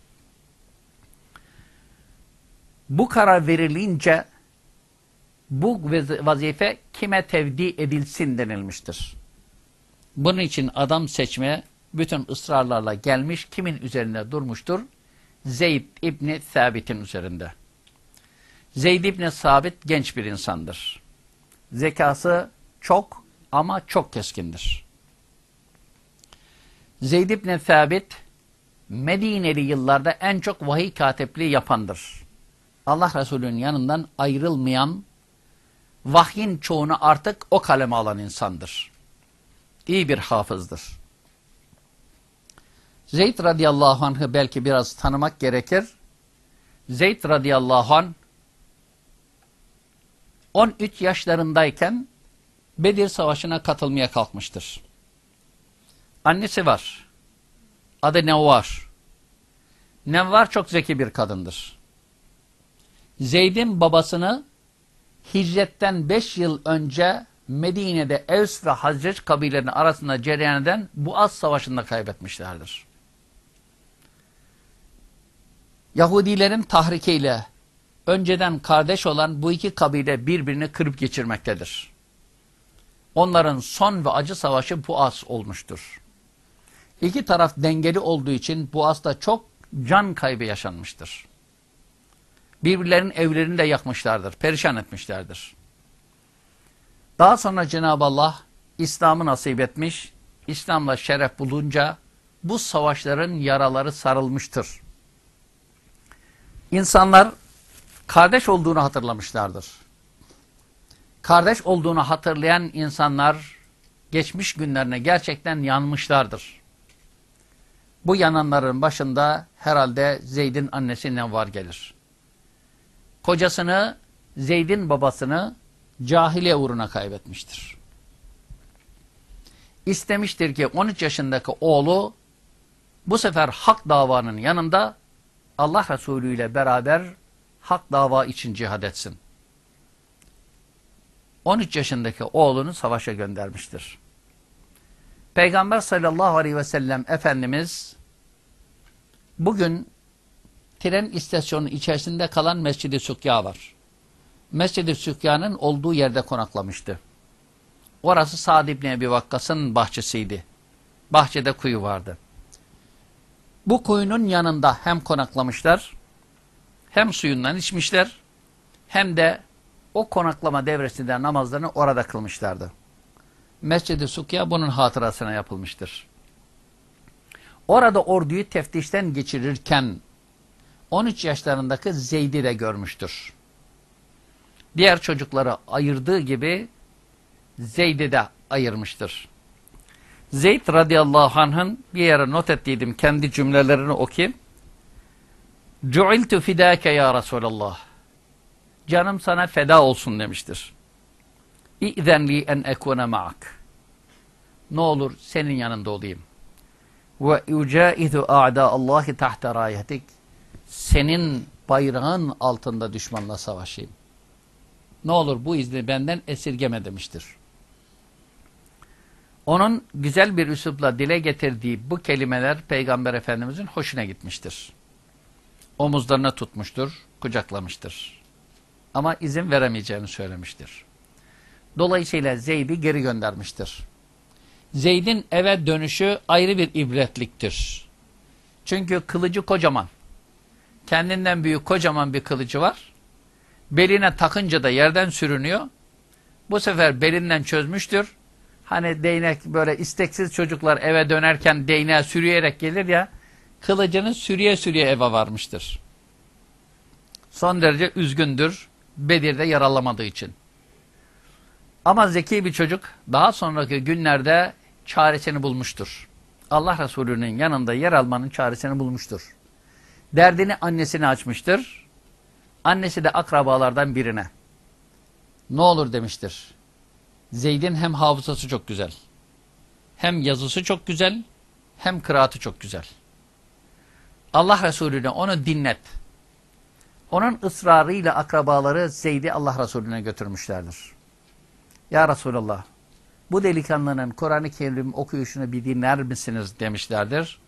Bu karar verilince bu vazife kime tevdi edilsin denilmiştir. Bunun için adam seçmeye bütün ısrarlarla gelmiş, kimin üzerinde durmuştur? Zeyd İbni Sabit'in üzerinde. Zeyd İbni Sabit genç bir insandır. Zekası çok ama çok keskindir. Zeyd İbni Sabit, Medineli yıllarda en çok vahiy katipliği yapandır. Allah Resulü'nün yanından ayrılmayan, vahyin çoğunu artık o kaleme alan insandır. İyi bir hafızdır. Zeyd radıyallahu anh'ı belki biraz tanımak gerekir. Zeyd radıyallahu anh 13 yaşlarındayken Bedir Savaşı'na katılmaya kalkmıştır. Annesi var. Adı Nevvar. Nevvar çok zeki bir kadındır. Zeyd'in babasını hicretten 5 yıl önce Medine'de Evs ve Hazreç kabilelerinin arasında cereyan eden Buaz Savaşı'nda kaybetmişlerdir. Yahudilerin tahrikiyle önceden kardeş olan bu iki kabile birbirini kırıp geçirmektedir. Onların son ve acı savaşı Buaz olmuştur. İki taraf dengeli olduğu için Buaz'da çok can kaybı yaşanmıştır. Birbirlerinin evlerini de yakmışlardır, perişan etmişlerdir. Daha sonra Cenab-ı Allah İslam'ı nasip etmiş, İslam'la şeref bulunca bu savaşların yaraları sarılmıştır. İnsanlar kardeş olduğunu hatırlamışlardır. Kardeş olduğunu hatırlayan insanlar geçmiş günlerine gerçekten yanmışlardır. Bu yananların başında herhalde Zeyd'in annesi Nevvar gelir. Kocasını, Zeyd'in babasını cahiliye uğruna kaybetmiştir. İstemiştir ki 13 yaşındaki oğlu bu sefer hak davanın yanında Allah Resulü ile beraber hak dava için cihad etsin. 13 yaşındaki oğlunu savaşa göndermiştir. Peygamber sallallahu aleyhi ve sellem Efendimiz bugün tren istasyonu içerisinde kalan Mescid-i Sukya var. Mescid-i Sükya'nın olduğu yerde konaklamıştı. Orası Sa'd İbni Ebi Vakkas'ın bahçesiydi. Bahçede kuyu vardı. Bu kuyunun yanında hem konaklamışlar, hem suyundan içmişler, hem de o konaklama devresinde namazlarını orada kılmışlardı. Mescid-i Sukya bunun hatırasına yapılmıştır. Orada orduyu teftişten geçirirken 13 yaşlarındaki Zeyd'i de görmüştür diğer çocukları ayırdığı gibi Zeyd'i de ayırmıştır. Zeyd radıyallahu anh'ın bir yere not ettiydim kendi cümlelerini okuyayım. Cu'iltu fidâke ya Resulallah. Canım sana feda olsun demiştir. İ'zen li en ekune ma'ak. Ne olur senin yanında olayım. Ve ucaizu a'da Allahi tahta rayetik. Senin bayrağın altında düşmanla savaşayım. Ne olur bu izni benden esirgeme demiştir. Onun güzel bir üslupla dile getirdiği bu kelimeler Peygamber Efendimizin hoşuna gitmiştir. Omuzlarına tutmuştur, kucaklamıştır. Ama izin veremeyeceğini söylemiştir. Dolayısıyla Zeyd'i geri göndermiştir. Zeyd'in eve dönüşü ayrı bir ibretliktir. Çünkü kılıcı kocaman. Kendinden büyük kocaman bir kılıcı var Beline takınca da yerden sürünüyor. Bu sefer belinden çözmüştür. Hani değnek böyle isteksiz çocuklar eve dönerken değneğe sürüyerek gelir ya. Kılıcını sürüye sürüye eve varmıştır. Son derece üzgündür. Bedir'de yaralamadığı için. Ama zeki bir çocuk daha sonraki günlerde çaresini bulmuştur. Allah Resulü'nün yanında yer almanın çaresini bulmuştur. Derdini annesine açmıştır. Annesi de akrabalardan birine. Ne olur demiştir. Zeyd'in hem hafızası çok güzel, hem yazısı çok güzel, hem kıraatı çok güzel. Allah Resulüne onu dinlet. Onun ısrarıyla akrabaları Zeyd'i Allah Resulüne götürmüşlerdir. Ya Resulallah, bu delikanlının Kur'an-ı Kerim okuyuşunu bir dinler misiniz demişlerdir.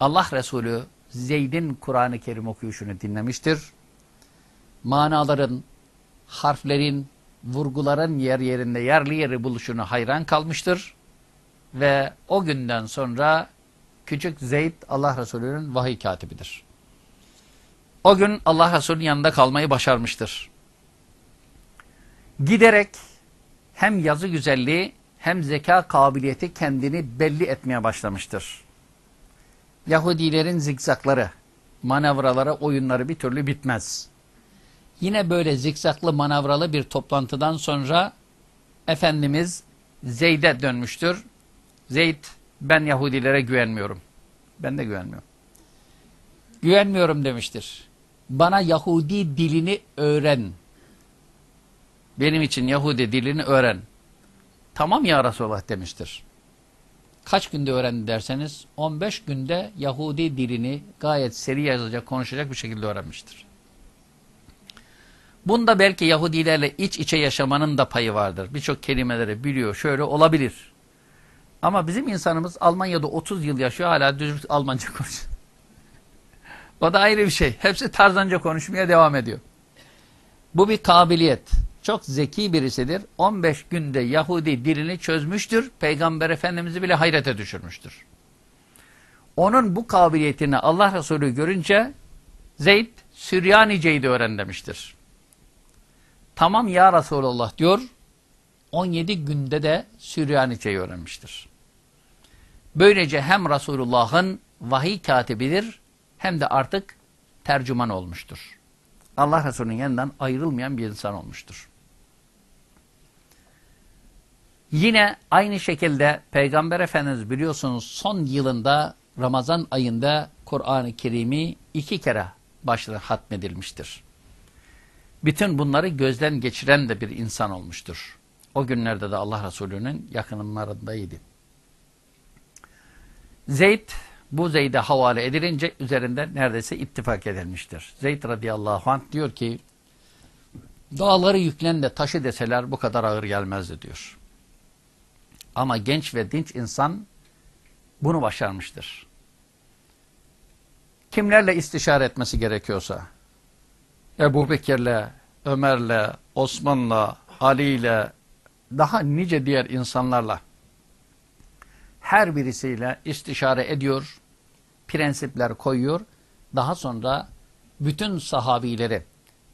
Allah Resulü Zeyd'in Kur'an-ı Kerim okuyuşunu dinlemiştir. Manaların, harflerin, vurguların yer yerinde yerli yeri buluşunu hayran kalmıştır. Ve o günden sonra küçük Zeyd Allah Resulü'nün vahiy katibidir. O gün Allah Resulü'nün yanında kalmayı başarmıştır. Giderek hem yazı güzelliği hem zeka kabiliyeti kendini belli etmeye başlamıştır. Yahudilerin zikzakları, manevraları, oyunları bir türlü bitmez. Yine böyle zikzaklı manavralı bir toplantıdan sonra Efendimiz Zeyd'e dönmüştür. Zeyd ben Yahudilere güvenmiyorum. Ben de güvenmiyorum. Güvenmiyorum demiştir. Bana Yahudi dilini öğren. Benim için Yahudi dilini öğren. Tamam ya Resulallah demiştir. Kaç günde öğrendi derseniz 15 günde Yahudi dilini gayet seri yazacak, konuşacak bir şekilde öğrenmiştir. Bunda belki Yahudilerle iç içe yaşamanın da payı vardır. Birçok kelimeleri biliyor. Şöyle olabilir. Ama bizim insanımız Almanya'da 30 yıl yaşıyor hala düz Almanca konuşuyor. o da ayrı bir şey. Hepsi tarzanca konuşmaya devam ediyor. Bu bir kabiliyet. Çok zeki birisidir. 15 günde Yahudi dilini çözmüştür. Peygamber Efendimiz'i bile hayrete düşürmüştür. Onun bu kabiliyetini Allah Resulü görünce Zeyd Süryanice'yi de öğren demiştir. Tamam ya Resulallah diyor. 17 günde de Süryanice'yi öğrenmiştir. Böylece hem Resulullah'ın vahiy katibidir hem de artık tercüman olmuştur. Allah Resulü'nün yanından ayrılmayan bir insan olmuştur. Yine aynı şekilde Peygamber Efendimiz biliyorsunuz son yılında Ramazan ayında Kur'an-ı Kerim'i iki kere başına hatmedilmiştir. Bütün bunları gözden geçiren de bir insan olmuştur. O günlerde de Allah Resulü'nün yakınlarındaydı. Zeyd bu Zeyd'e havale edilince üzerinde neredeyse ittifak edilmiştir. Zeyd radıyallahu anh diyor ki dağları yüklen de taşı deseler bu kadar ağır gelmezdi diyor. Ama genç ve dinç insan bunu başarmıştır. Kimlerle istişare etmesi gerekiyorsa Ebu Bekir'le, Ömer'le, Osman'la, Ali'yle, daha nice diğer insanlarla her birisiyle istişare ediyor, prensipler koyuyor. Daha sonra bütün sahabileri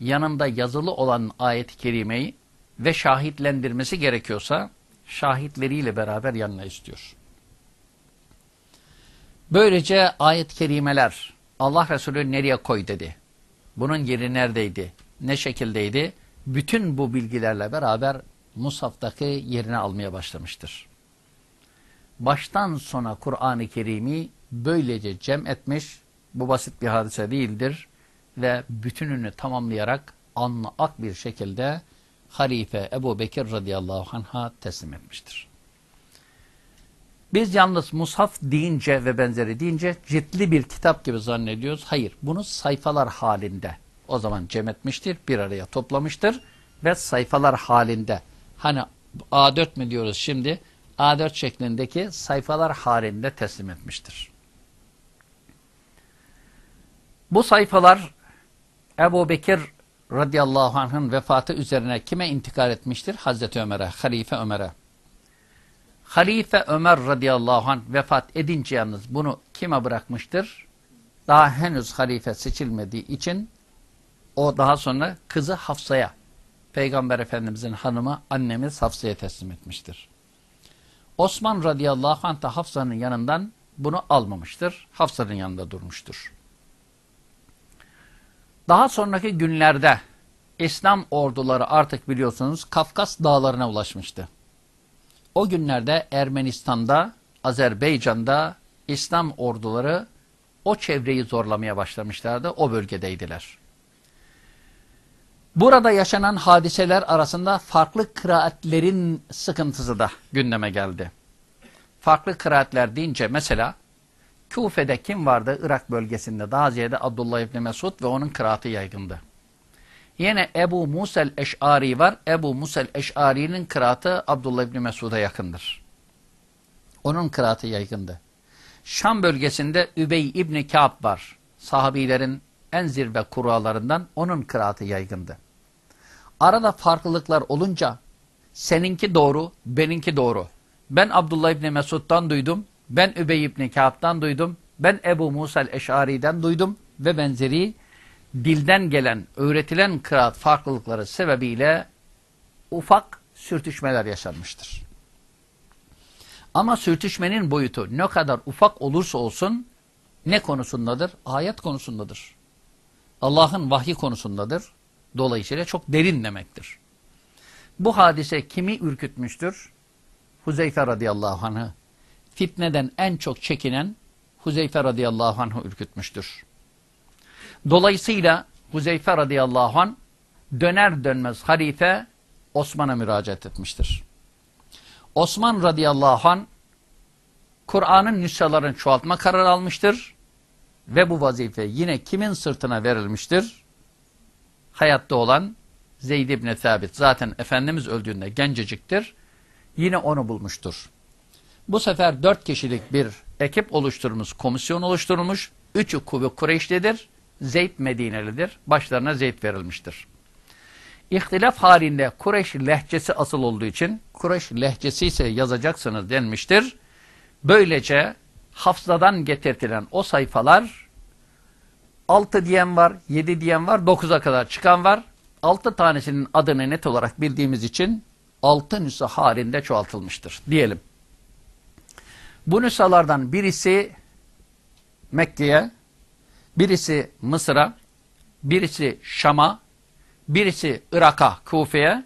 yanında yazılı olan ayet-i kerimeyi ve şahitlendirmesi gerekiyorsa şahitleriyle beraber yanına istiyor. Böylece ayet-i kerimeler Allah Resulü nereye koy dedi. Bunun yeri neredeydi? Ne şekildeydi? Bütün bu bilgilerle beraber Musaf'taki yerini almaya başlamıştır. Baştan sona Kur'an-ı Kerim'i böylece cem etmiş, bu basit bir hadise değildir ve bütününü tamamlayarak anlı ak bir şekilde Halife Ebu Bekir radıyallahu anh'a teslim etmiştir. Biz yalnız mushaf deyince ve benzeri deyince ciltli bir kitap gibi zannediyoruz. Hayır, bunu sayfalar halinde o zaman cem etmiştir, bir araya toplamıştır ve sayfalar halinde. Hani A4 mi diyoruz şimdi? A4 şeklindeki sayfalar halinde teslim etmiştir. Bu sayfalar Ebu Bekir radıyallahu anh'ın vefatı üzerine kime intikal etmiştir? Hazreti Ömer'e, Halife Ömer'e. Halife Ömer radıyallahu anh vefat edince yalnız bunu kime bırakmıştır? Daha henüz halife seçilmediği için O daha sonra kızı Hafsa'ya, Peygamber Efendimizin hanımı annemiz Hafsa'ya teslim etmiştir. Osman radıyallahu anh da Hafsa'nın yanından bunu almamıştır. Hafsa'nın yanında durmuştur. Daha sonraki günlerde İslam orduları artık biliyorsunuz Kafkas dağlarına ulaşmıştı. O günlerde Ermenistan'da, Azerbaycan'da İslam orduları o çevreyi zorlamaya başlamışlardı. O bölgedeydiler. Burada yaşanan hadiseler arasında farklı kıraatlerin sıkıntısı da gündeme geldi. Farklı kıraatler deyince mesela Kufe'de kim vardı Irak bölgesinde? Daha ziyade Abdullah İbni Mesud ve onun kıraatı yaygındı. Yine Ebu Musel Eş'ari var. Ebu Musel Eş'ari'nin kıraatı Abdullah İbni Mesud'a yakındır. Onun kıraatı yaygındı. Şam bölgesinde Übey İbni Ka'b var. Sahabilerin en zirve kuralarından onun kıraatı yaygındı. Arada farklılıklar olunca seninki doğru, beninki doğru. Ben Abdullah İbni Mesud'dan duydum, ben Übey İbni Ka'b'dan duydum, ben Ebu Musa'l Eş'ari'den duydum ve benzeri dilden gelen, öğretilen kıraat farklılıkları sebebiyle ufak sürtüşmeler yaşanmıştır. Ama sürtüşmenin boyutu ne kadar ufak olursa olsun ne konusundadır? Ayet konusundadır. Allah'ın vahyi konusundadır. Dolayısıyla çok derin demektir. Bu hadise kimi ürkütmüştür? Huzeyfe radıyallahu anh'ı. Fitneden en çok çekinen Huzeyfe radıyallahu anh'ı ürkütmüştür. Dolayısıyla Huzeyfe radıyallahu anh döner dönmez halife Osman'a müracaat etmiştir. Osman radıyallahu anh Kur'an'ın nüshalarını çoğaltma kararı almıştır ve bu vazife yine kimin sırtına verilmiştir? Hayatta olan Zeyd ibn Thabit. Zaten Efendimiz öldüğünde genceciktir. Yine onu bulmuştur. Bu sefer dört kişilik bir ekip oluşturulmuş, komisyon oluşturulmuş. Üçü Kuvve Kureyşlidir. Zeyd Medinelidir. Başlarına Zeyd verilmiştir. İhtilaf halinde Kureyş lehçesi asıl olduğu için Kureyş lehçesi ise yazacaksınız denmiştir. Böylece hafızadan getirtilen o sayfalar 6 diyen var, 7 diyen var, 9'a kadar çıkan var. 6 tanesinin adını net olarak bildiğimiz için 6 nüsa halinde çoğaltılmıştır diyelim. Bu nüshalardan birisi Mekke'ye, birisi Mısır'a, birisi Şam'a, birisi Irak'a, Kufe'ye,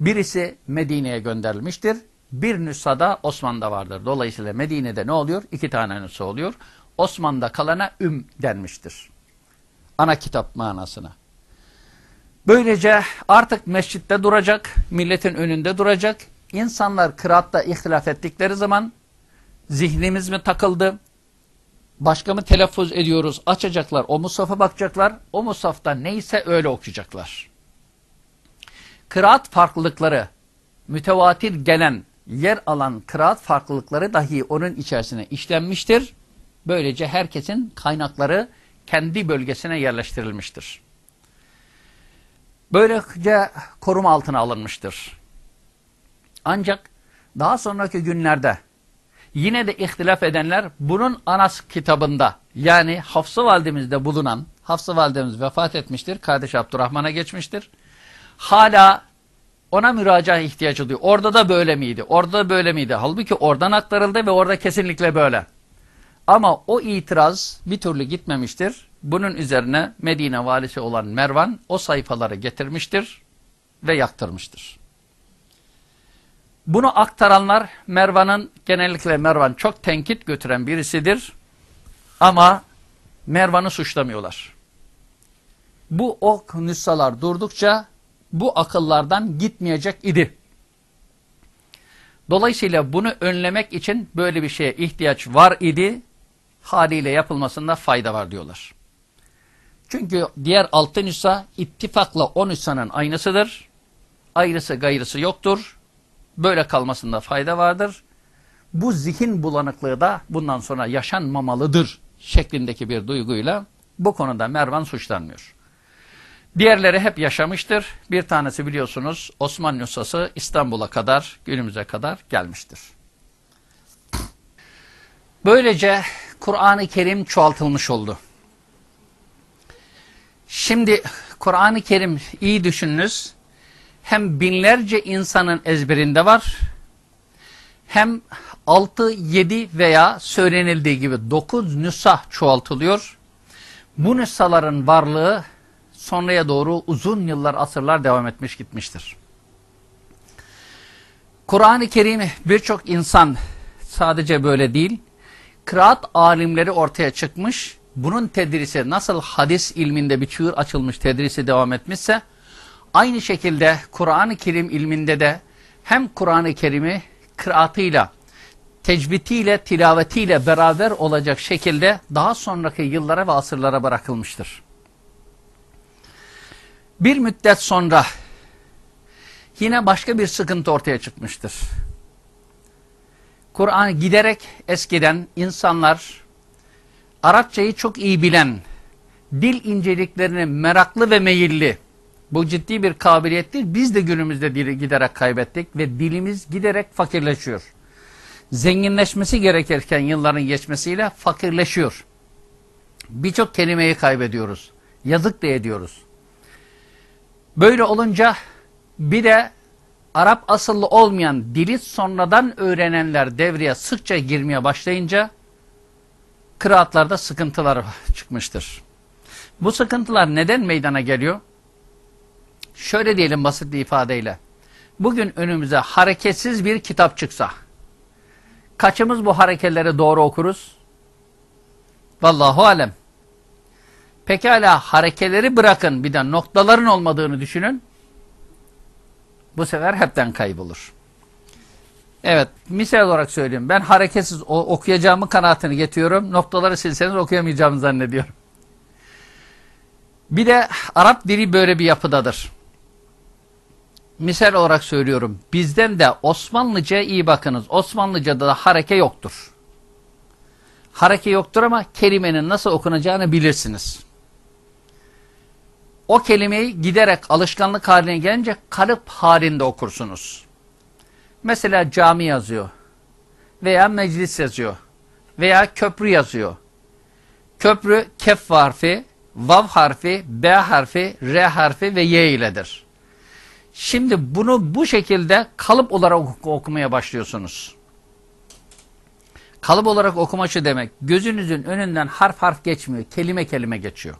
birisi Medine'ye gönderilmiştir. Bir nüsha da Osman'da vardır. Dolayısıyla Medine'de ne oluyor? İki tane nüsha oluyor. Osman'da kalana üm denmiştir. Ana kitap manasına. Böylece artık mescitte duracak, milletin önünde duracak. İnsanlar kıraatta ihtilaf ettikleri zaman zihnimiz mi takıldı, başka mı telaffuz ediyoruz açacaklar, o musafa bakacaklar, o musafta neyse öyle okuyacaklar. Kıraat farklılıkları, mütevatir gelen, yer alan kıraat farklılıkları dahi onun içerisine işlenmiştir. Böylece herkesin kaynakları kendi bölgesine yerleştirilmiştir. Böylece koruma altına alınmıştır. Ancak daha sonraki günlerde yine de ihtilaf edenler bunun anas kitabında yani Hafsa validemizde bulunan Hafsa validemiz vefat etmiştir. Kardeş Abdurrahman'a geçmiştir. Hala ona müracaat ihtiyacı duyuyor. Orada da böyle miydi? Orada da böyle miydi? Halbuki oradan aktarıldı ve orada kesinlikle böyle. Ama o itiraz bir türlü gitmemiştir. Bunun üzerine Medine valisi olan Mervan o sayfaları getirmiştir ve yaktırmıştır. Bunu aktaranlar Mervan'ın genellikle Mervan çok tenkit götüren birisidir. Ama Mervan'ı suçlamıyorlar. Bu o nüssalar durdukça bu akıllardan gitmeyecek idi. Dolayısıyla bunu önlemek için böyle bir şeye ihtiyaç var idi. Haliyle yapılmasında fayda var diyorlar. Çünkü diğer altı nüsa ittifakla o nüshanın aynısıdır. Ayrısı gayrısı yoktur. Böyle kalmasında fayda vardır. Bu zihin bulanıklığı da bundan sonra yaşanmamalıdır şeklindeki bir duyguyla bu konuda Mervan suçlanmıyor. Diğerleri hep yaşamıştır. Bir tanesi biliyorsunuz Osman nüshası İstanbul'a kadar, günümüze kadar gelmiştir. Böylece Kur'an-ı Kerim çoğaltılmış oldu. Şimdi Kur'an-ı Kerim iyi düşününüz. Hem binlerce insanın ezberinde var. Hem 6, 7 veya söylenildiği gibi 9 nüsah çoğaltılıyor. Bu nüshaların varlığı sonraya doğru uzun yıllar, asırlar devam etmiş gitmiştir. Kur'an-ı Kerim'i birçok insan sadece böyle değil, kıraat alimleri ortaya çıkmış, bunun tedrisi nasıl hadis ilminde bir çığır açılmış tedrisi devam etmişse, aynı şekilde Kur'an-ı Kerim ilminde de hem Kur'an-ı Kerim'i kıraatıyla, tecbitiyle, tilavetiyle beraber olacak şekilde daha sonraki yıllara ve asırlara bırakılmıştır. Bir müddet sonra yine başka bir sıkıntı ortaya çıkmıştır. Kur'an giderek eskiden insanlar Arapçayı çok iyi bilen, dil inceliklerini meraklı ve meyilli, bu ciddi bir kabiliyettir. Biz de günümüzde dili giderek kaybettik ve dilimiz giderek fakirleşiyor. Zenginleşmesi gerekirken yılların geçmesiyle fakirleşiyor. Birçok kelimeyi kaybediyoruz. Yazık da ediyoruz. Böyle olunca bir de Arap asıllı olmayan dili sonradan öğrenenler devreye sıkça girmeye başlayınca kıraatlarda sıkıntılar çıkmıştır. Bu sıkıntılar neden meydana geliyor? Şöyle diyelim basit bir ifadeyle. Bugün önümüze hareketsiz bir kitap çıksa, kaçımız bu harekeleri doğru okuruz? Vallahu alem. Pekala harekeleri bırakın bir de noktaların olmadığını düşünün. Bu sefer hepten kaybolur. Evet, misal olarak söyleyeyim. Ben hareketsiz okuyacağımı kanaatini getiriyorum. Noktaları silseniz okuyamayacağımı zannediyorum. Bir de Arap dili böyle bir yapıdadır. Misal olarak söylüyorum. Bizden de Osmanlıca iyi bakınız. Osmanlıca'da da hareke yoktur. Hareke yoktur ama kelimenin nasıl okunacağını bilirsiniz. O kelimeyi giderek alışkanlık haline gelince kalıp halinde okursunuz. Mesela cami yazıyor. Veya meclis yazıyor. Veya köprü yazıyor. Köprü kef harfi, vav harfi, b harfi, r harfi ve y iledir. Şimdi bunu bu şekilde kalıp olarak okumaya başlıyorsunuz. Kalıp olarak okuma şu demek. Gözünüzün önünden harf harf geçmiyor. Kelime kelime geçiyor.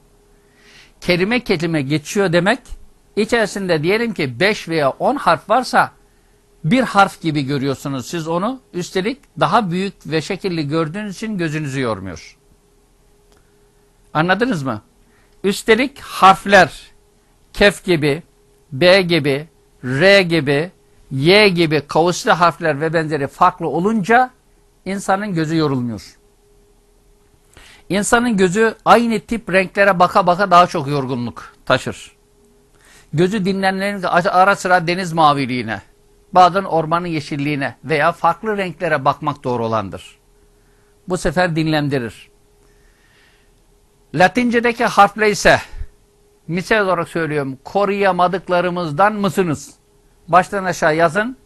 Kelime kelime geçiyor demek içerisinde diyelim ki 5 veya 10 harf varsa bir harf gibi görüyorsunuz siz onu. Üstelik daha büyük ve şekilli gördüğünüz için gözünüzü yormuyor. Anladınız mı? Üstelik harfler kef gibi, B gibi, R gibi, Y gibi kavuslu harfler ve benzeri farklı olunca insanın gözü yorulmuyor. İnsanın gözü aynı tip renklere baka baka daha çok yorgunluk taşır. Gözü dinlenlerin ara sıra deniz maviliğine, bazen ormanın yeşilliğine veya farklı renklere bakmak doğru olandır. Bu sefer dinlendirir. Latincedeki harfle ise misal olarak söylüyorum koruyamadıklarımızdan mısınız? Baştan aşağı yazın.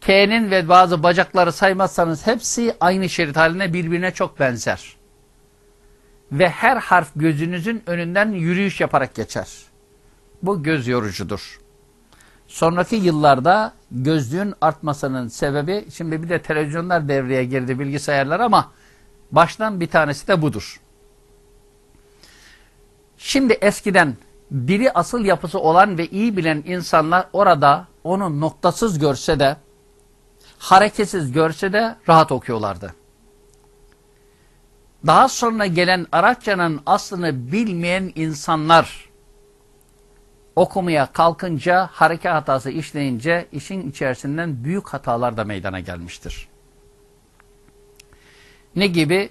K'nin ve bazı bacakları saymazsanız hepsi aynı şerit haline birbirine çok benzer. Ve her harf gözünüzün önünden yürüyüş yaparak geçer. Bu göz yorucudur. Sonraki yıllarda gözlüğün artmasının sebebi, şimdi bir de televizyonlar devreye girdi, bilgisayarlar ama baştan bir tanesi de budur. Şimdi eskiden dili asıl yapısı olan ve iyi bilen insanlar orada onu noktasız görse de, hareketsiz görse de rahat okuyorlardı. Daha sonra gelen Arapçanın aslını bilmeyen insanlar okumaya kalkınca, hareket hatası işleyince işin içerisinden büyük hatalar da meydana gelmiştir. Ne gibi?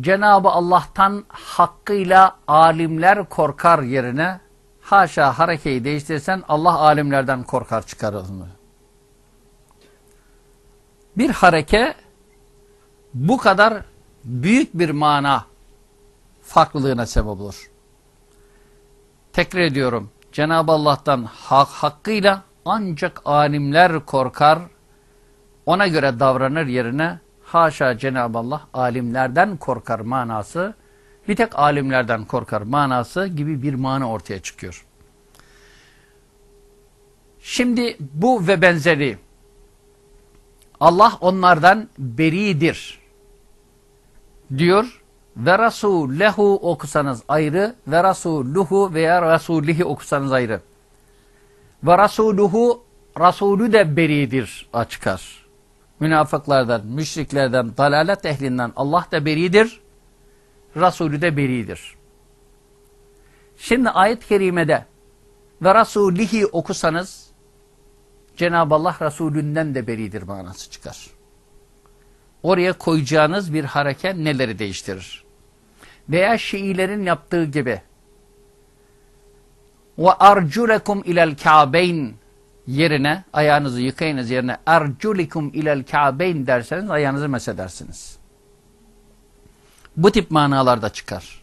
Cenab-ı Allah'tan hakkıyla alimler korkar yerine haşa harekeyi değiştirsen Allah alimlerden korkar çıkarır mı? Bir hareke bu kadar büyük bir mana farklılığına sebep olur. Tekrar ediyorum. Cenab-ı Allah'tan hak, hakkıyla ancak alimler korkar, ona göre davranır yerine haşa Cenab-ı Allah alimlerden korkar manası Bir tek alimlerden korkar manası gibi bir mana ortaya çıkıyor. Şimdi bu ve benzeri Allah onlardan beridir diyor ve Resullehu okusanız ayrı ve Resuluhu veya Resulihi okusanız ayrı. Ve Resuluhu Resulü de beridir çıkar. Münafıklardan, müşriklerden, dalalet ehlinden Allah da beridir. Resulü de beridir. Şimdi ayet-i kerimede ve Resulihi okusanız Cenab-ı Allah Resulünden de beridir manası çıkar. Oraya koyacağınız bir hareket neleri değiştirir? Veya Şiilerin yaptığı gibi ve arculekum ilel ka'beyn yerine ayağınızı yıkayınız yerine arculikum ilel ka'beyn derseniz ayağınızı mesedersiniz. Bu tip manalar da çıkar.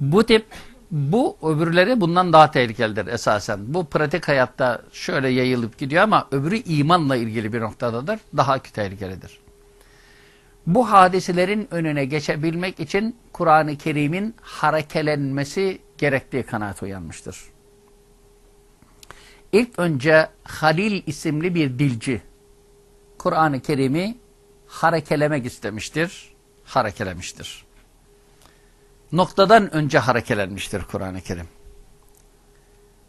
Bu tip bu öbürleri bundan daha tehlikelidir esasen. Bu pratik hayatta şöyle yayılıp gidiyor ama öbürü imanla ilgili bir noktadadır. Daha tehlikelidir. Bu hadiselerin önüne geçebilmek için Kur'an-ı Kerim'in harekelenmesi gerektiği kanaat uyanmıştır. İlk önce Halil isimli bir dilci Kur'an-ı Kerim'i harekelemek istemiştir, harekelemiştir. Noktadan önce harekelenmiştir Kur'an-ı Kerim.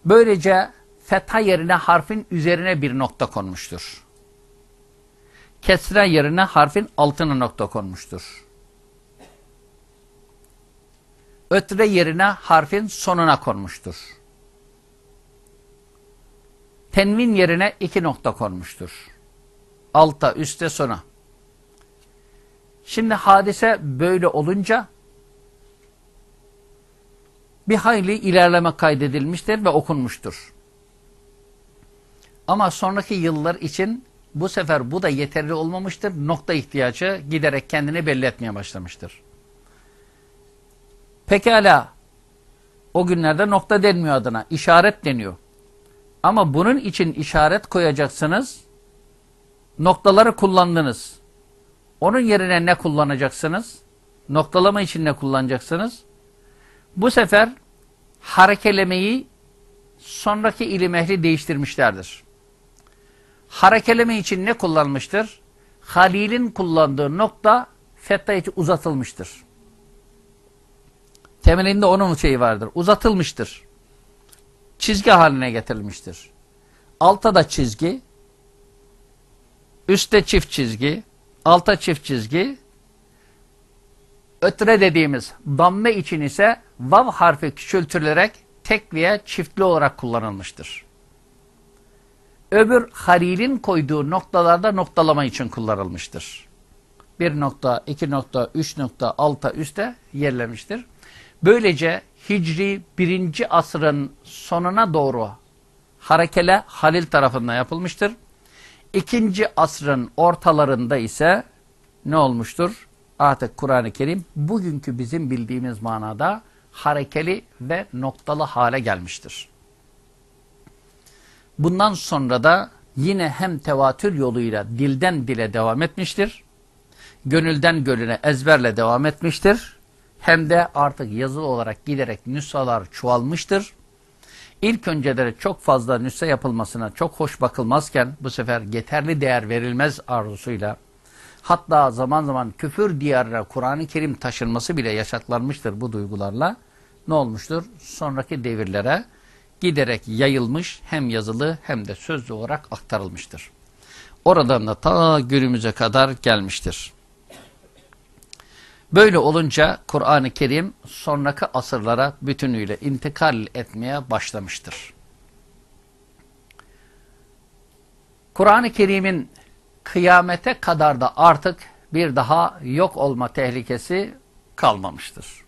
Böylece fetha yerine harfin üzerine bir nokta konmuştur. Kesre yerine harfin altına nokta konmuştur. Ötre yerine harfin sonuna konmuştur. Tenvin yerine iki nokta konmuştur. Alta, üste, sona. Şimdi hadise böyle olunca bir hayli ilerleme kaydedilmiştir ve okunmuştur. Ama sonraki yıllar için bu sefer bu da yeterli olmamıştır. Nokta ihtiyacı giderek kendini belli etmeye başlamıştır. Pekala o günlerde nokta denmiyor adına. işaret deniyor. Ama bunun için işaret koyacaksınız. Noktaları kullandınız. Onun yerine ne kullanacaksınız? Noktalama için ne kullanacaksınız? Bu sefer harekelemeyi sonraki ilim ehli değiştirmişlerdir. Harekeleme için ne kullanmıştır? Halil'in kullandığı nokta fetha için uzatılmıştır. Temelinde onun şeyi vardır. Uzatılmıştır. Çizgi haline getirilmiştir. Alta da çizgi, üstte çift çizgi, alta çift çizgi, ötre dediğimiz damme için ise vav harfi küçültülerek tek veya çiftli olarak kullanılmıştır. Öbür Halil'in koyduğu noktalarda noktalama için kullanılmıştır. Bir nokta, iki nokta, üç nokta, alta, üste yerlemiştir. Böylece Hicri birinci asrın sonuna doğru harekele Halil tarafından yapılmıştır. İkinci asrın ortalarında ise ne olmuştur? Artık Kur'an-ı Kerim bugünkü bizim bildiğimiz manada harekeli ve noktalı hale gelmiştir. Bundan sonra da yine hem tevatür yoluyla dilden dile devam etmiştir. Gönülden gönüle ezberle devam etmiştir. Hem de artık yazılı olarak giderek nüshalar çoğalmıştır. İlk önceleri çok fazla nüsha yapılmasına çok hoş bakılmazken bu sefer yeterli değer verilmez arzusuyla hatta zaman zaman küfür diyarına Kur'an-ı Kerim taşınması bile yaşatlanmıştır bu duygularla. Ne olmuştur? Sonraki devirlere giderek yayılmış hem yazılı hem de sözlü olarak aktarılmıştır. Oradan da ta günümüze kadar gelmiştir. Böyle olunca Kur'an-ı Kerim sonraki asırlara bütünüyle intikal etmeye başlamıştır. Kur'an-ı Kerim'in kıyamete kadar da artık bir daha yok olma tehlikesi kalmamıştır.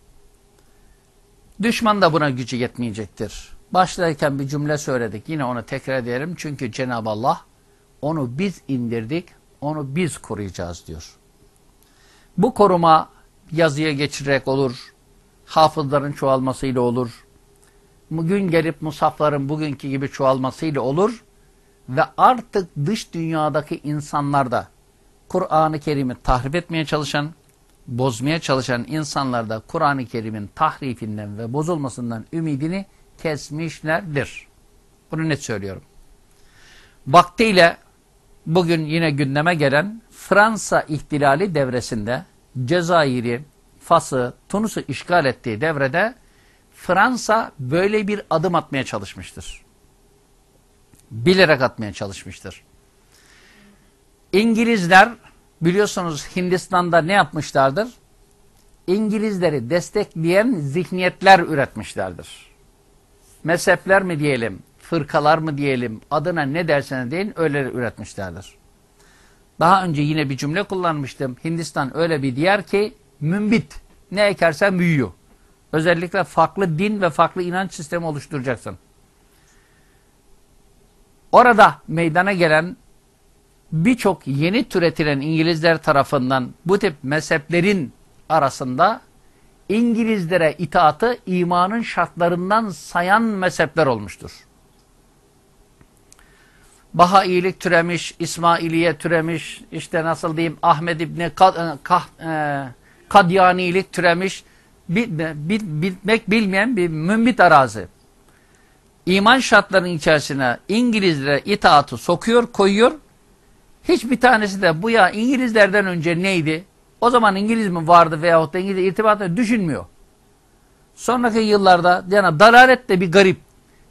Düşman da buna gücü yetmeyecektir. Başlarken bir cümle söyledik. Yine onu tekrar ederim. Çünkü Cenab-ı Allah onu biz indirdik, onu biz koruyacağız diyor. Bu koruma yazıya geçirerek olur, hafızların çoğalmasıyla olur, bugün gelip musafların bugünkü gibi çoğalmasıyla olur ve artık dış dünyadaki insanlar da Kur'an-ı Kerim'i tahrip etmeye çalışan, bozmaya çalışan insanlar da Kur'an-ı Kerim'in tahrifinden ve bozulmasından ümidini kesmişlerdir. Bunu net söylüyorum. Vaktiyle bugün yine gündeme gelen Fransa ihtilali devresinde Cezayir'i, Fas'ı, Tunus'u işgal ettiği devrede Fransa böyle bir adım atmaya çalışmıştır. Bilerek atmaya çalışmıştır. İngilizler biliyorsunuz Hindistan'da ne yapmışlardır? İngilizleri destekleyen zihniyetler üretmişlerdir. Mezhepler mi diyelim, fırkalar mı diyelim, adına ne derseniz deyin öyle üretmişlerdir. Daha önce yine bir cümle kullanmıştım. Hindistan öyle bir diğer ki mümbit. Ne ekersen büyüyor. Özellikle farklı din ve farklı inanç sistemi oluşturacaksın. Orada meydana gelen birçok yeni türetilen İngilizler tarafından bu tip mezheplerin arasında İngilizlere itaatı imanın şartlarından sayan mezhepler olmuştur. Bahailik türemiş, İsmailiye türemiş, işte nasıl diyeyim Ahmed İbni Kad, e, Kah, e, Kadyanilik türemiş, bitmek bilmeyen bir mümbit arazi. İman şartlarının içerisine İngilizlere itaatı sokuyor, koyuyor. Hiçbir tanesi de bu ya İngilizlerden önce neydi? O zaman İngiliz mi vardı veyahut da İngiliz irtibatı düşünmüyor. Sonraki yıllarda yani dalalet de bir garip.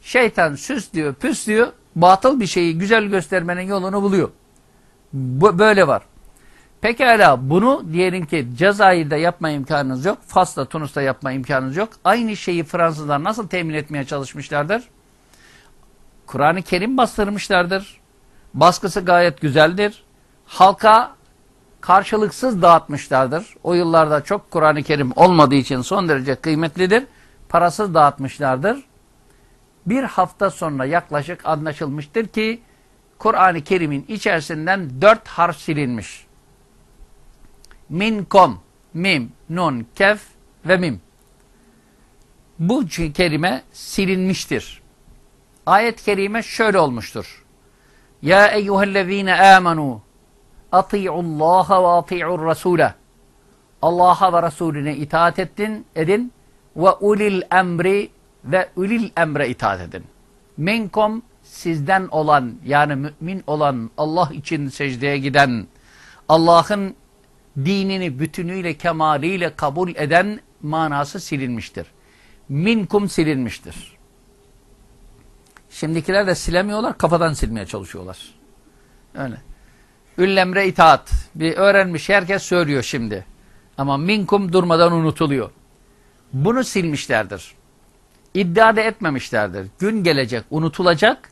Şeytan süs diyor, püs diyor batıl bir şeyi güzel göstermenin yolunu buluyor. Bu, böyle var. Pekala bunu diyelim ki Cezayir'de yapma imkanınız yok. Fas'ta, Tunus'ta yapma imkanınız yok. Aynı şeyi Fransızlar nasıl temin etmeye çalışmışlardır? Kur'an-ı Kerim bastırmışlardır. Baskısı gayet güzeldir. Halka karşılıksız dağıtmışlardır. O yıllarda çok Kur'an-ı Kerim olmadığı için son derece kıymetlidir. Parasız dağıtmışlardır bir hafta sonra yaklaşık anlaşılmıştır ki Kur'an-ı Kerim'in içerisinden dört harf silinmiş. Minkom, mim, nun, kef ve mim. Bu kelime silinmiştir. Ayet-i kerime şöyle olmuştur. Ya eyyühellezine amenu ati'ullaha ve ati'ur rasule. Allah'a ve Resulüne itaat ettin, edin ve ulil emri ve ulil emre itaat edin. Menkom sizden olan yani mümin olan Allah için secdeye giden Allah'ın dinini bütünüyle kemaliyle kabul eden manası silinmiştir. Minkum silinmiştir. Şimdikiler de silemiyorlar, kafadan silmeye çalışıyorlar. Öyle. Üllemre itaat. Bir öğrenmiş, herkes söylüyor şimdi. Ama minkum durmadan unutuluyor. Bunu silmişlerdir iddia da etmemişlerdir. Gün gelecek, unutulacak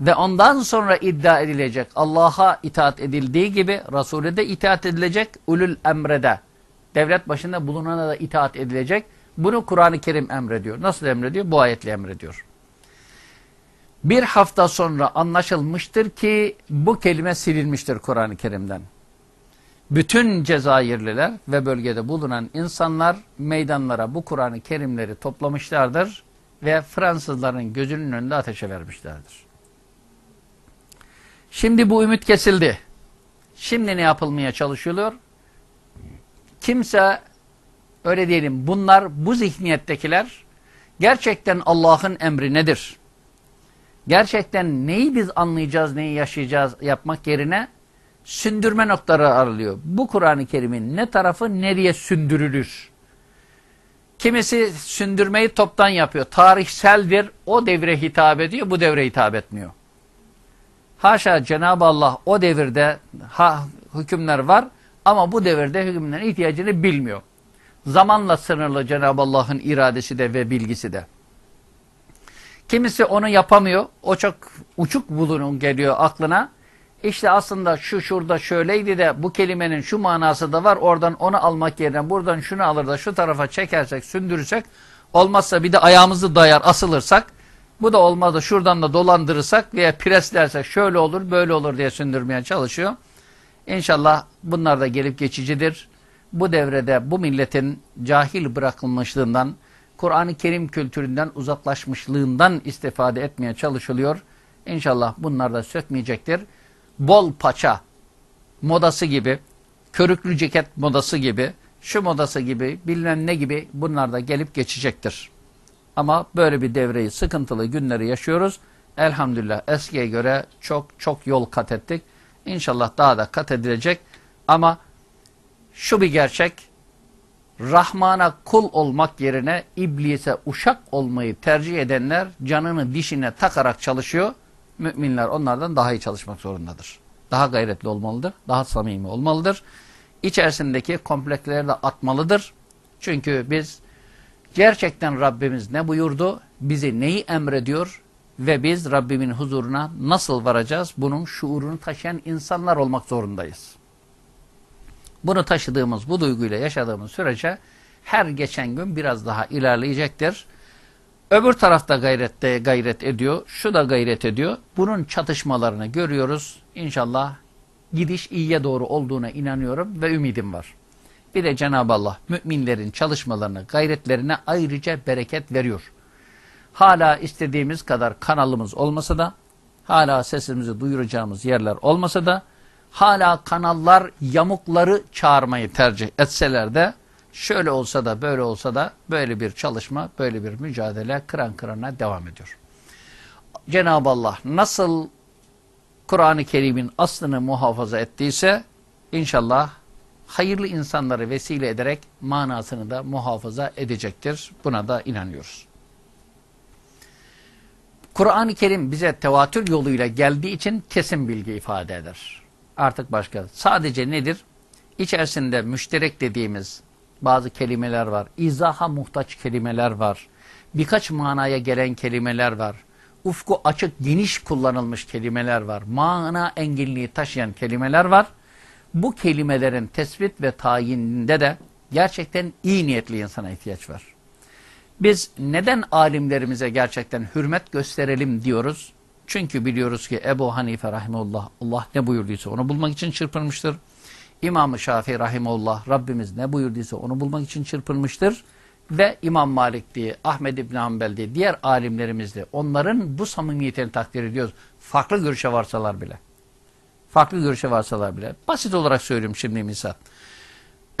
ve ondan sonra iddia edilecek. Allah'a itaat edildiği gibi Resul'e de itaat edilecek, ulul emrede. Devlet başında bulunana da itaat edilecek. Bunu Kur'an-ı Kerim emrediyor. Nasıl emrediyor? Bu ayetle emrediyor. Bir hafta sonra anlaşılmıştır ki bu kelime silinmiştir Kur'an-ı Kerim'den. Bütün Cezayirliler ve bölgede bulunan insanlar meydanlara bu Kur'an-ı Kerimleri toplamışlardır ve Fransızların gözünün önünde ateşe vermişlerdir. Şimdi bu ümit kesildi. Şimdi ne yapılmaya çalışılıyor? Kimse öyle diyelim bunlar bu zihniyettekiler gerçekten Allah'ın emri nedir? Gerçekten neyi biz anlayacağız, neyi yaşayacağız yapmak yerine sündürme noktaları aralıyor. Bu Kur'an-ı Kerim'in ne tarafı nereye sündürülür? Kimisi sündürmeyi toptan yapıyor. Tarihseldir. O devre hitap ediyor. Bu devre hitap etmiyor. Haşa Cenab-ı Allah o devirde ha, hükümler var ama bu devirde hükümlerin ihtiyacını bilmiyor. Zamanla sınırlı Cenab-ı Allah'ın iradesi de ve bilgisi de. Kimisi onu yapamıyor. O çok uçuk bulunun geliyor aklına. İşte aslında şu şurada şöyleydi de bu kelimenin şu manası da var. Oradan onu almak yerine buradan şunu alır da şu tarafa çekersek, sündürürsek olmazsa bir de ayağımızı dayar asılırsak bu da olmadı şuradan da dolandırırsak veya preslersek şöyle olur böyle olur diye sündürmeye çalışıyor. İnşallah bunlar da gelip geçicidir. Bu devrede bu milletin cahil bırakılmışlığından, Kur'an-ı Kerim kültüründen uzaklaşmışlığından istifade etmeye çalışılıyor. İnşallah bunlar da sökmeyecektir bol paça modası gibi, körüklü ceket modası gibi şu modası gibi bilmem ne gibi bunlar da gelip geçecektir. Ama böyle bir devreyi sıkıntılı günleri yaşıyoruz. Elhamdülillah eskiye göre çok çok yol kat ettik. İnşallah daha da kat edilecek. Ama şu bir gerçek. Rahman'a kul olmak yerine iblise uşak olmayı tercih edenler canını dişine takarak çalışıyor. Müminler onlardan daha iyi çalışmak zorundadır. Daha gayretli olmalıdır. Daha samimi olmalıdır. İçerisindeki kompleksleri de atmalıdır. Çünkü biz gerçekten Rabbimiz ne buyurdu? Bizi neyi emrediyor? Ve biz Rabbimin huzuruna nasıl varacağız? Bunun şuurunu taşıyan insanlar olmak zorundayız. Bunu taşıdığımız, bu duyguyla yaşadığımız sürece her geçen gün biraz daha ilerleyecektir. Öbür tarafta gayrette gayret ediyor, şu da gayret ediyor. Bunun çatışmalarını görüyoruz. İnşallah gidiş iyiye doğru olduğuna inanıyorum ve ümidim var. Bir de Cenab-ı Allah müminlerin çalışmalarını, gayretlerine ayrıca bereket veriyor. Hala istediğimiz kadar kanalımız olmasa da, hala sesimizi duyuracağımız yerler olmasa da, hala kanallar yamukları çağırmayı tercih etseler de, şöyle olsa da böyle olsa da böyle bir çalışma, böyle bir mücadele kıran kırana devam ediyor. Cenab-ı Allah nasıl Kur'an-ı Kerim'in aslını muhafaza ettiyse inşallah hayırlı insanları vesile ederek manasını da muhafaza edecektir. Buna da inanıyoruz. Kur'an-ı Kerim bize tevatür yoluyla geldiği için kesin bilgi ifade eder. Artık başka. Sadece nedir? İçerisinde müşterek dediğimiz bazı kelimeler var. İzaha muhtaç kelimeler var. Birkaç manaya gelen kelimeler var. Ufku açık, geniş kullanılmış kelimeler var. Mana engelliği taşıyan kelimeler var. Bu kelimelerin tespit ve tayininde de gerçekten iyi niyetli insana ihtiyaç var. Biz neden alimlerimize gerçekten hürmet gösterelim diyoruz? Çünkü biliyoruz ki Ebu Hanife Rahimullah Allah ne buyurduysa onu bulmak için çırpınmıştır. İmam-ı Şafii Rahimullah Rabbimiz ne buyurduysa onu bulmak için çırpınmıştır. Ve İmam Malik diye, Ahmed İbni Hanbel diye, diğer alimlerimiz de onların bu samimiyetini takdir ediyoruz. Farklı görüşe varsalar bile. Farklı görüşe varsalar bile. Basit olarak söylüyorum şimdi misal.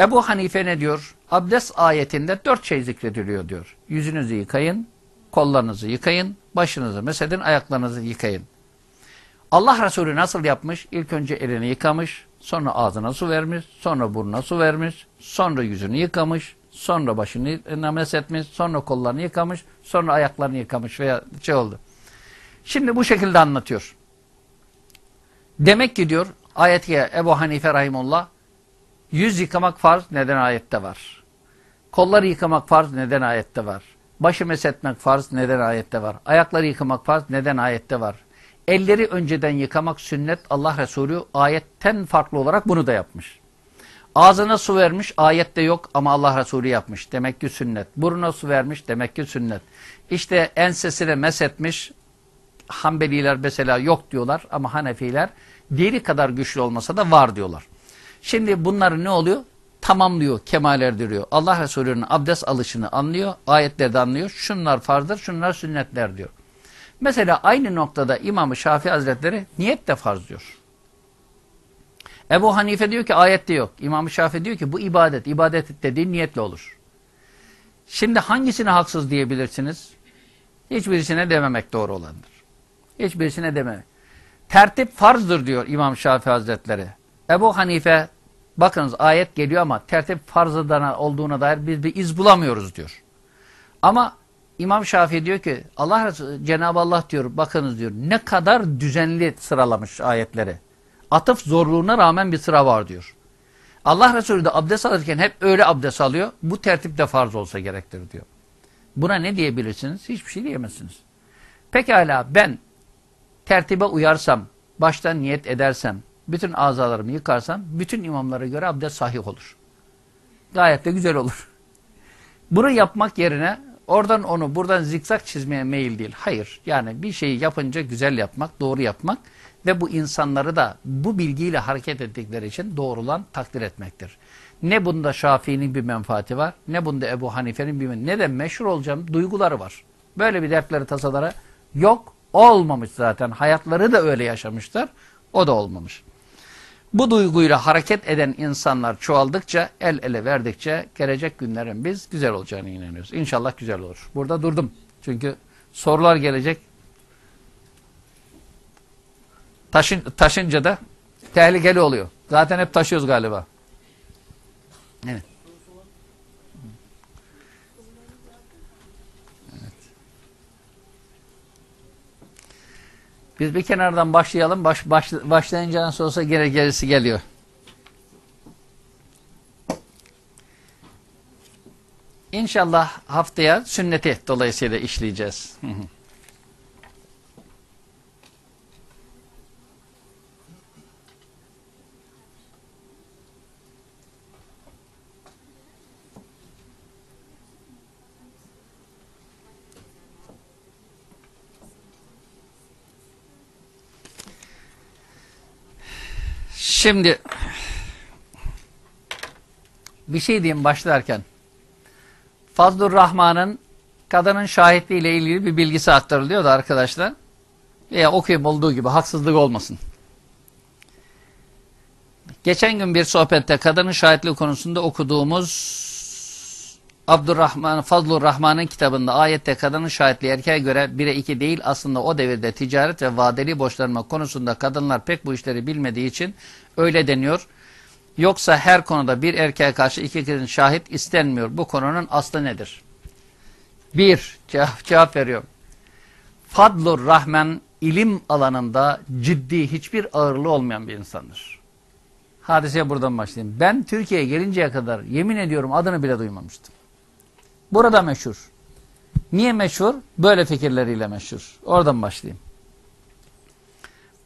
Ebu Hanife ne diyor? Abdest ayetinde dört şey zikrediliyor diyor. Yüzünüzü yıkayın, kollarınızı yıkayın, başınızı mesedin, ayaklarınızı yıkayın. Allah Resulü nasıl yapmış? İlk önce elini yıkamış, sonra ağzına su vermiş, sonra burnuna su vermiş, sonra yüzünü yıkamış, sonra başını mesetmiş, sonra kollarını yıkamış, sonra ayaklarını yıkamış veya şey oldu. Şimdi bu şekilde anlatıyor. Demek ki diyor ayetiye Ebu Hanife Rahimullah yüz yıkamak farz neden ayette var. Kolları yıkamak farz neden ayette var. Başı mesetmek farz neden ayette var. Ayakları yıkamak farz neden ayette var. Elleri önceden yıkamak sünnet Allah Resulü ayetten farklı olarak bunu da yapmış. Ağzına su vermiş ayette yok ama Allah Resulü yapmış. Demek ki sünnet. Buruna su vermiş demek ki sünnet. İşte ensesine mesetmiş. Hanbeliler mesela yok diyorlar ama Hanefiler diğeri kadar güçlü olmasa da var diyorlar. Şimdi bunları ne oluyor? Tamamlıyor, kemal erdiriyor. Allah Resulü'nün abdest alışını anlıyor, ayetlerde anlıyor. Şunlar farzdır, şunlar sünnetler diyor. Mesela aynı noktada İmam-ı Şafii Hazretleri niyet de farz diyor. Ebu Hanife diyor ki ayette yok. İmam-ı Şafii diyor ki bu ibadet. İbadet dediğin niyetle olur. Şimdi hangisine haksız diyebilirsiniz? Hiçbirisine dememek doğru olandır. Hiçbirisine dememek. Tertip farzdır diyor İmam Şafii Hazretleri. Ebu Hanife bakınız ayet geliyor ama tertip farzıdan olduğuna dair biz bir iz bulamıyoruz diyor. Ama İmam Şafii diyor ki Allah Cenab-ı Allah diyor bakınız diyor ne kadar düzenli sıralamış ayetleri. Atıf zorluğuna rağmen bir sıra var diyor. Allah Resulü de abdest alırken hep öyle abdest alıyor. Bu tertip de farz olsa gerektir diyor. Buna ne diyebilirsiniz? Hiçbir şey diyemezsiniz. Pekala ben tertibe uyarsam, baştan niyet edersem, bütün azalarımı yıkarsam, bütün imamlara göre abdest sahih olur. Gayet de güzel olur. Bunu yapmak yerine oradan onu buradan zikzak çizmeye meyil değil. Hayır. Yani bir şeyi yapınca güzel yapmak, doğru yapmak ve bu insanları da bu bilgiyle hareket ettikleri için doğrulan takdir etmektir. Ne bunda Şafii'nin bir menfaati var, ne bunda Ebu Hanife'nin bir menfaati, ne de meşhur olacağım duyguları var. Böyle bir dertleri, tasaları yok, olmamış zaten. Hayatları da öyle yaşamışlar, o da olmamış. Bu duyguyla hareket eden insanlar çoğaldıkça, el ele verdikçe gelecek günlerin biz güzel olacağını inanıyoruz. İnşallah güzel olur. Burada durdum. Çünkü sorular gelecek. Taşın, taşınca da tehlikeli oluyor. Zaten hep taşıyoruz galiba. Evet. Biz bir kenardan başlayalım. Baş, baş, başlayınca nasıl olsa geri gerisi geliyor. İnşallah haftaya sünneti dolayısıyla işleyeceğiz. Hı hı. Şimdi bir şey diyeyim başlarken. Fazlur Rahman'ın kadının şahitliği ile ilgili bir bilgisi aktarılıyor da arkadaşlar. Veya okuyayım olduğu gibi haksızlık olmasın. Geçen gün bir sohbette kadının şahitliği konusunda okuduğumuz Abdurrahman, Fazlur Rahman'ın kitabında ayette kadının şahitliği erkeğe göre 1'e 2 değil aslında o devirde ticaret ve vadeli borçlanma konusunda kadınlar pek bu işleri bilmediği için öyle deniyor. Yoksa her konuda bir erkeğe karşı iki kızın şahit istenmiyor. Bu konunun aslı nedir? Bir, cevap, cevap veriyorum. Fadlur Rahman ilim alanında ciddi hiçbir ağırlığı olmayan bir insandır. Hadiseye buradan başlayayım. Ben Türkiye'ye gelinceye kadar yemin ediyorum adını bile duymamıştım. Burada meşhur. Niye meşhur? Böyle fikirleriyle meşhur. Oradan başlayayım.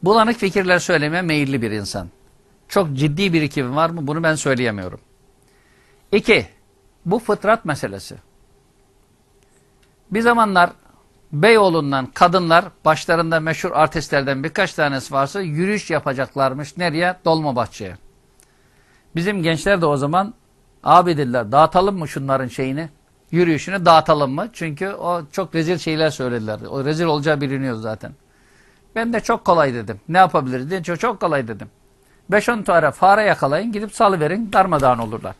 Bulanık fikirler söylemeye meyilli bir insan. Çok ciddi birikimi var mı? Bunu ben söyleyemiyorum. İki, bu fıtrat meselesi. Bir zamanlar Beyoğlu'ndan kadınlar başlarında meşhur artistlerden birkaç tanesi varsa yürüyüş yapacaklarmış. Nereye? Dolmabahçe'ye. Bizim gençler de o zaman abi dediler dağıtalım mı şunların şeyini? Yürüyüşünü dağıtalım mı? Çünkü o çok rezil şeyler söylediler. O rezil olacağı biliniyor zaten. Ben de çok kolay dedim. Ne yapabiliriz? Dedim, çok, çok kolay dedim. 5-10 tane fare yakalayın gidip salıverin darmadağın olurlar.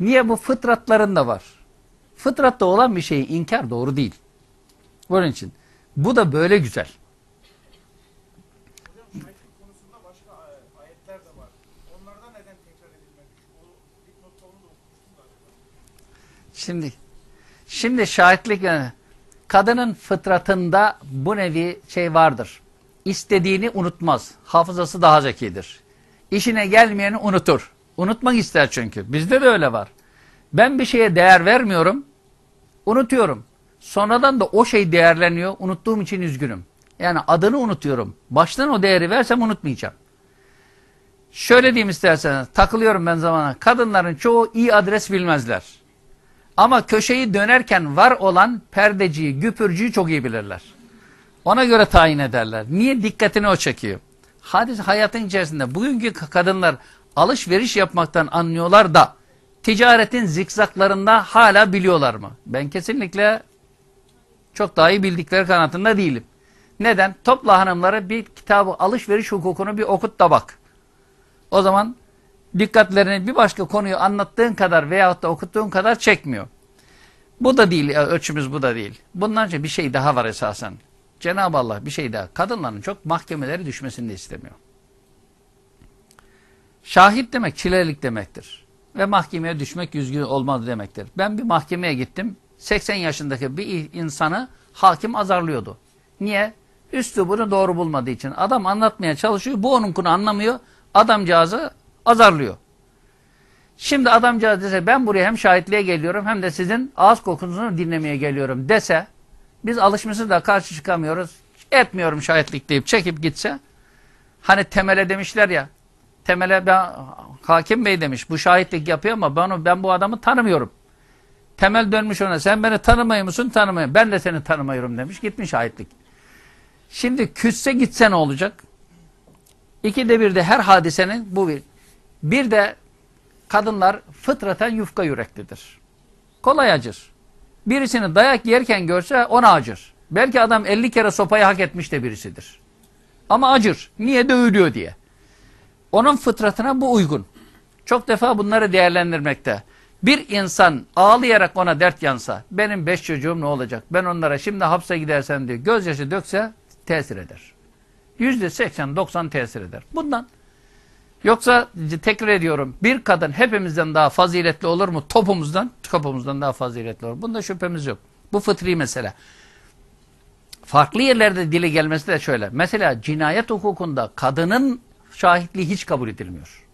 Niye? Bu fıtratlarında var. Fıtratta olan bir şeyi inkar doğru değil. Bunun için. Bu da böyle güzel. Hocam şahitlik konusunda başka ay- ayetler de var. Onlardan neden tekrar edilmemiş? O dipnot onu da okumuştum galiba. Şimdi şimdi şahitlik kadının fıtratında bu nevi şey vardır. İstediğini unutmaz. Hafızası daha zekidir. İşine gelmeyeni unutur. Unutmak ister çünkü. Bizde de öyle var. Ben bir şeye değer vermiyorum. Unutuyorum. Sonradan da o şey değerleniyor. Unuttuğum için üzgünüm. Yani adını unutuyorum. Baştan o değeri versem unutmayacağım. Şöyle diyeyim isterseniz. Takılıyorum ben zamana. Kadınların çoğu iyi adres bilmezler. Ama köşeyi dönerken var olan perdeciyi, güpürcüyü çok iyi bilirler. Ona göre tayin ederler. Niye? Dikkatini o çekiyor. Hadis hayatın içerisinde bugünkü kadınlar alışveriş yapmaktan anlıyorlar da ticaretin zikzaklarında hala biliyorlar mı? Ben kesinlikle çok daha iyi bildikleri kanatında değilim. Neden? Topla hanımları bir kitabı alışveriş hukukunu bir okut da bak. O zaman dikkatlerini bir başka konuyu anlattığın kadar veyahut da okuttuğun kadar çekmiyor. Bu da değil, ölçümüz bu da değil. Bundan önce bir şey daha var esasen. Cenab-ı Allah bir şey daha. Kadınların çok mahkemeleri düşmesini de istemiyor. Şahit demek çilelik demektir. Ve mahkemeye düşmek yüzgün olmaz demektir. Ben bir mahkemeye gittim. 80 yaşındaki bir insanı hakim azarlıyordu. Niye? Üslubunu doğru bulmadığı için. Adam anlatmaya çalışıyor. Bu onunkunu anlamıyor. Adamcağızı azarlıyor. Şimdi adamcağız dese ben buraya hem şahitliğe geliyorum hem de sizin ağız kokunuzu dinlemeye geliyorum dese biz alışmışız da karşı çıkamıyoruz. Etmiyorum şahitlik deyip çekip gitse hani temele demişler ya temele ben hakim bey demiş bu şahitlik yapıyor ama ben, ben bu adamı tanımıyorum. Temel dönmüş ona sen beni tanımıyor musun tanımıyorum. Ben de seni tanımıyorum demiş gitmiş şahitlik. Şimdi küsse gitse ne olacak? İkide bir de her hadisenin bu bir. Bir de kadınlar fıtraten yufka yüreklidir. Kolay acır. Birisini dayak yerken görse ona acır. Belki adam 50 kere sopayı hak etmiş de birisidir. Ama acır. Niye dövülüyor diye. Onun fıtratına bu uygun. Çok defa bunları değerlendirmekte. Bir insan ağlayarak ona dert yansa, benim beş çocuğum ne olacak? Ben onlara şimdi hapse gidersen diyor, gözyaşı dökse tesir eder. Yüzde seksen, doksan tesir eder. Bundan. Yoksa tekrar ediyorum, bir kadın hepimizden daha faziletli olur mu? Topumuzdan, topumuzdan daha faziletli olur. Bunda şüphemiz yok. Bu fıtri mesele. Farklı yerlerde dile gelmesi de şöyle. Mesela cinayet hukukunda kadının şahitliği hiç kabul edilmiyor.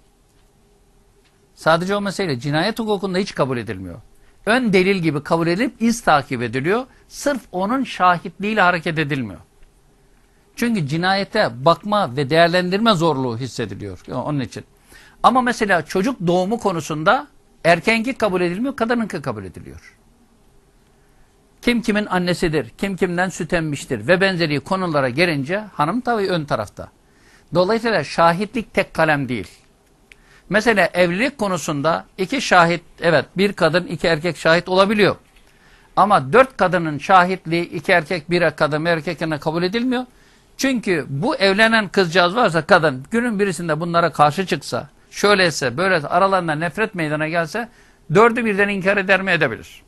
Sadece o mesele cinayet hukukunda hiç kabul edilmiyor. Ön delil gibi kabul edilip iz takip ediliyor. Sırf onun şahitliğiyle hareket edilmiyor. Çünkü cinayete bakma ve değerlendirme zorluğu hissediliyor onun için. Ama mesela çocuk doğumu konusunda erkenki kabul edilmiyor, kadınınki kabul ediliyor. Kim kimin annesidir, kim kimden süt emmiştir ve benzeri konulara gelince hanım tabii ön tarafta. Dolayısıyla şahitlik tek kalem değil. Mesela evlilik konusunda iki şahit, evet bir kadın iki erkek şahit olabiliyor. Ama dört kadının şahitliği iki erkek bir kadın bir erkekine kabul edilmiyor. Çünkü bu evlenen kızcağız varsa kadın günün birisinde bunlara karşı çıksa, şöyleyse böyle aralarında nefret meydana gelse dördü birden inkar eder mi edebilir.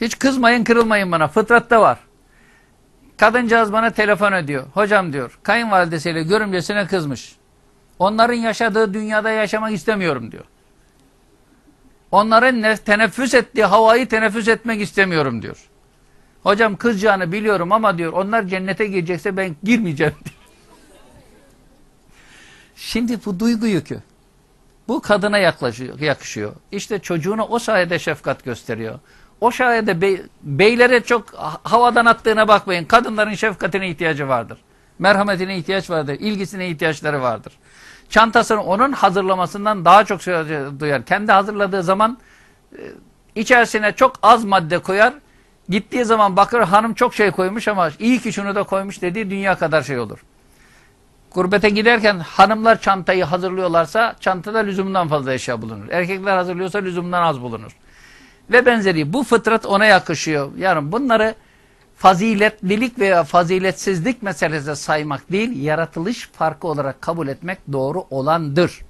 Hiç kızmayın kırılmayın bana fıtratta var. Kadıncağız bana telefon ediyor. Hocam diyor kayınvalidesiyle görümcesine kızmış. Onların yaşadığı dünyada yaşamak istemiyorum diyor. Onların teneffüs ettiği havayı teneffüs etmek istemiyorum diyor. Hocam kızacağını biliyorum ama diyor onlar cennete girecekse ben girmeyeceğim diyor. Şimdi bu duygu yükü. Bu kadına yaklaşıyor, yakışıyor. İşte çocuğuna o sayede şefkat gösteriyor. O sayede bey, beylere çok havadan attığına bakmayın. Kadınların şefkatine ihtiyacı vardır. Merhametine ihtiyaç vardır. ilgisine ihtiyaçları vardır. Çantasını onun hazırlamasından daha çok şey duyar. Kendi hazırladığı zaman içerisine çok az madde koyar. Gittiği zaman bakır hanım çok şey koymuş ama iyi ki şunu da koymuş dediği dünya kadar şey olur. Gurbete giderken hanımlar çantayı hazırlıyorlarsa çantada lüzumdan fazla eşya bulunur. Erkekler hazırlıyorsa lüzumdan az bulunur. Ve benzeri bu fıtrat ona yakışıyor. Yani bunları faziletlilik veya faziletsizlik meselesi saymak değil, yaratılış farkı olarak kabul etmek doğru olandır.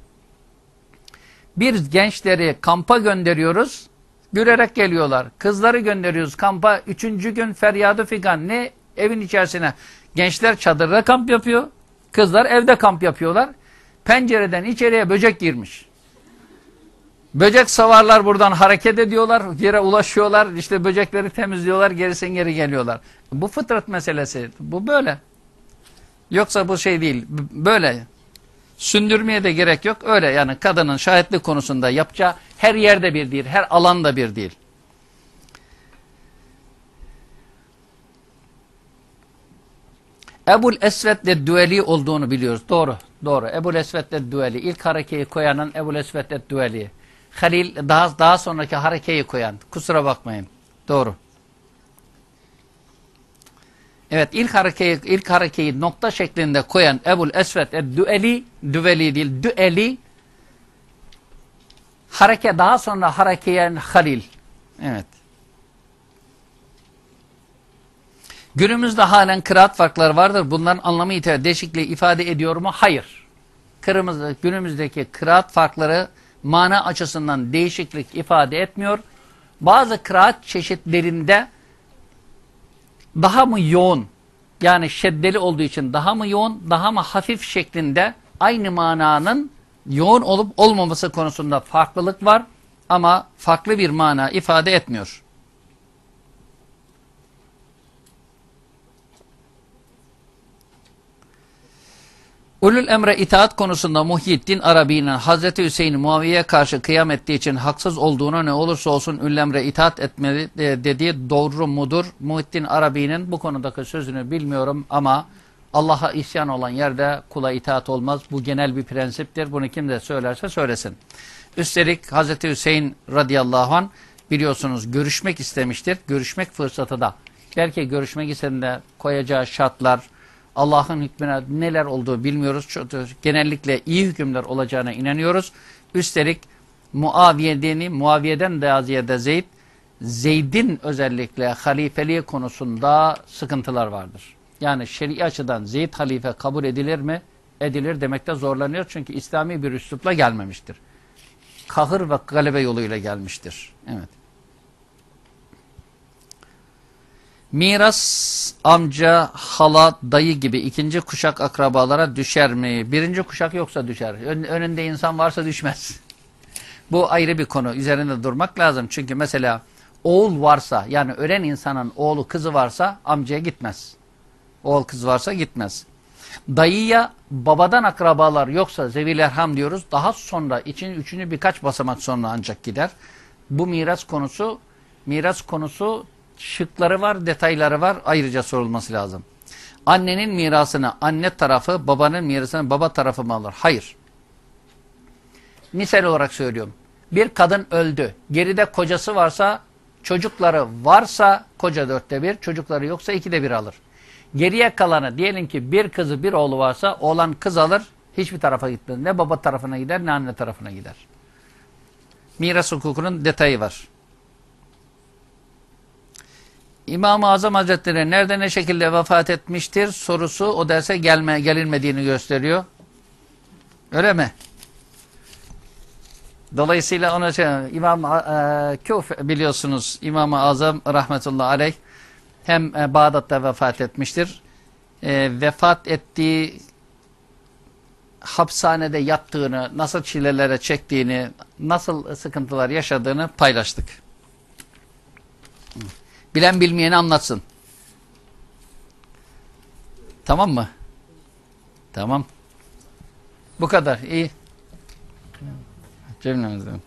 Bir gençleri kampa gönderiyoruz, gülerek geliyorlar. Kızları gönderiyoruz kampa, üçüncü gün feryadı figan ne? Evin içerisine gençler çadırda kamp yapıyor, kızlar evde kamp yapıyorlar. Pencereden içeriye böcek girmiş. Böcek savarlar buradan hareket ediyorlar, yere ulaşıyorlar, işte böcekleri temizliyorlar, gerisin geri geliyorlar. Bu fıtrat meselesi, bu böyle. Yoksa bu şey değil, böyle. Sündürmeye de gerek yok, öyle yani kadının şahitlik konusunda yapacağı her yerde bir değil, her alanda bir değil. Ebul Esved'le düeli olduğunu biliyoruz. Doğru, doğru. Ebul Esved'le düeli. İlk harekeyi koyanın Ebul Esved'le düeli. Halil daha daha sonraki harekeyi koyan. Kusura bakmayın. Doğru. Evet ilk harekeyi ilk harekeyi nokta şeklinde koyan Ebul Esved düeli düveli değil düeli hareke daha sonra harekeyen Halil. Evet. Günümüzde halen kıraat farkları vardır. Bunların anlamı itibariyle değişikliği ifade ediyor mu? Hayır. Kırmızı, günümüzdeki kıraat farkları mana açısından değişiklik ifade etmiyor. Bazı kıraat çeşitlerinde daha mı yoğun yani şeddeli olduğu için daha mı yoğun daha mı hafif şeklinde aynı mananın yoğun olup olmaması konusunda farklılık var ama farklı bir mana ifade etmiyor. Ulul emre itaat konusunda Muhyiddin Arabi'nin Hazreti Hüseyin Muaviye'ye karşı kıyam ettiği için haksız olduğuna ne olursa olsun ulul emre itaat etmeli dediği doğru mudur? Muhyiddin Arabi'nin bu konudaki sözünü bilmiyorum ama Allah'a isyan olan yerde kula itaat olmaz. Bu genel bir prensiptir. Bunu kim de söylerse söylesin. Üstelik Hazreti Hüseyin radıyallahu an biliyorsunuz görüşmek istemiştir. Görüşmek fırsatı da. Belki görüşmek istediğinde koyacağı şartlar, Allah'ın hükmüne neler olduğu bilmiyoruz. Genellikle iyi hükümler olacağına inanıyoruz. Üstelik Muaviye'deni, Muaviye'den daha ziyade Zeyd, Zeyd'in özellikle halifeliği konusunda sıkıntılar vardır. Yani şer'i açıdan Zeyd halife kabul edilir mi? edilir demekte zorlanıyor. Çünkü İslami bir üslupla gelmemiştir. Kahır ve galebe yoluyla gelmiştir. Evet. Miras amca, hala, dayı gibi ikinci kuşak akrabalara düşer mi? Birinci kuşak yoksa düşer. Ön- önünde insan varsa düşmez. Bu ayrı bir konu. Üzerinde durmak lazım. Çünkü mesela oğul varsa yani ölen insanın oğlu kızı varsa amcaya gitmez. Oğul kız varsa gitmez. Dayıya babadan akrabalar yoksa zevil erham diyoruz. Daha sonra için üçünü birkaç basamak sonra ancak gider. Bu miras konusu miras konusu şıkları var, detayları var. Ayrıca sorulması lazım. Annenin mirasını anne tarafı, babanın mirasını baba tarafı mı alır? Hayır. Misal olarak söylüyorum. Bir kadın öldü. Geride kocası varsa, çocukları varsa koca dörtte bir, çocukları yoksa ikide bir alır. Geriye kalanı diyelim ki bir kızı bir oğlu varsa oğlan kız alır hiçbir tarafa gitmez. Ne baba tarafına gider ne anne tarafına gider. Miras hukukunun detayı var. İmam-ı Azam Hazretleri nerede ne şekilde vefat etmiştir sorusu o derse gelme, gelinmediğini gösteriyor. Öyle mi? Dolayısıyla ona şey, İmam e, Küf biliyorsunuz İmam-ı Azam rahmetullahi aleyh hem e, Bağdat'ta vefat etmiştir. E, vefat ettiği hapishanede yattığını, nasıl çilelere çektiğini, nasıl sıkıntılar yaşadığını paylaştık. Bilen bilmeyeni anlatsın. Tamam mı? Tamam. Bu kadar. İyi. Cemlemizden.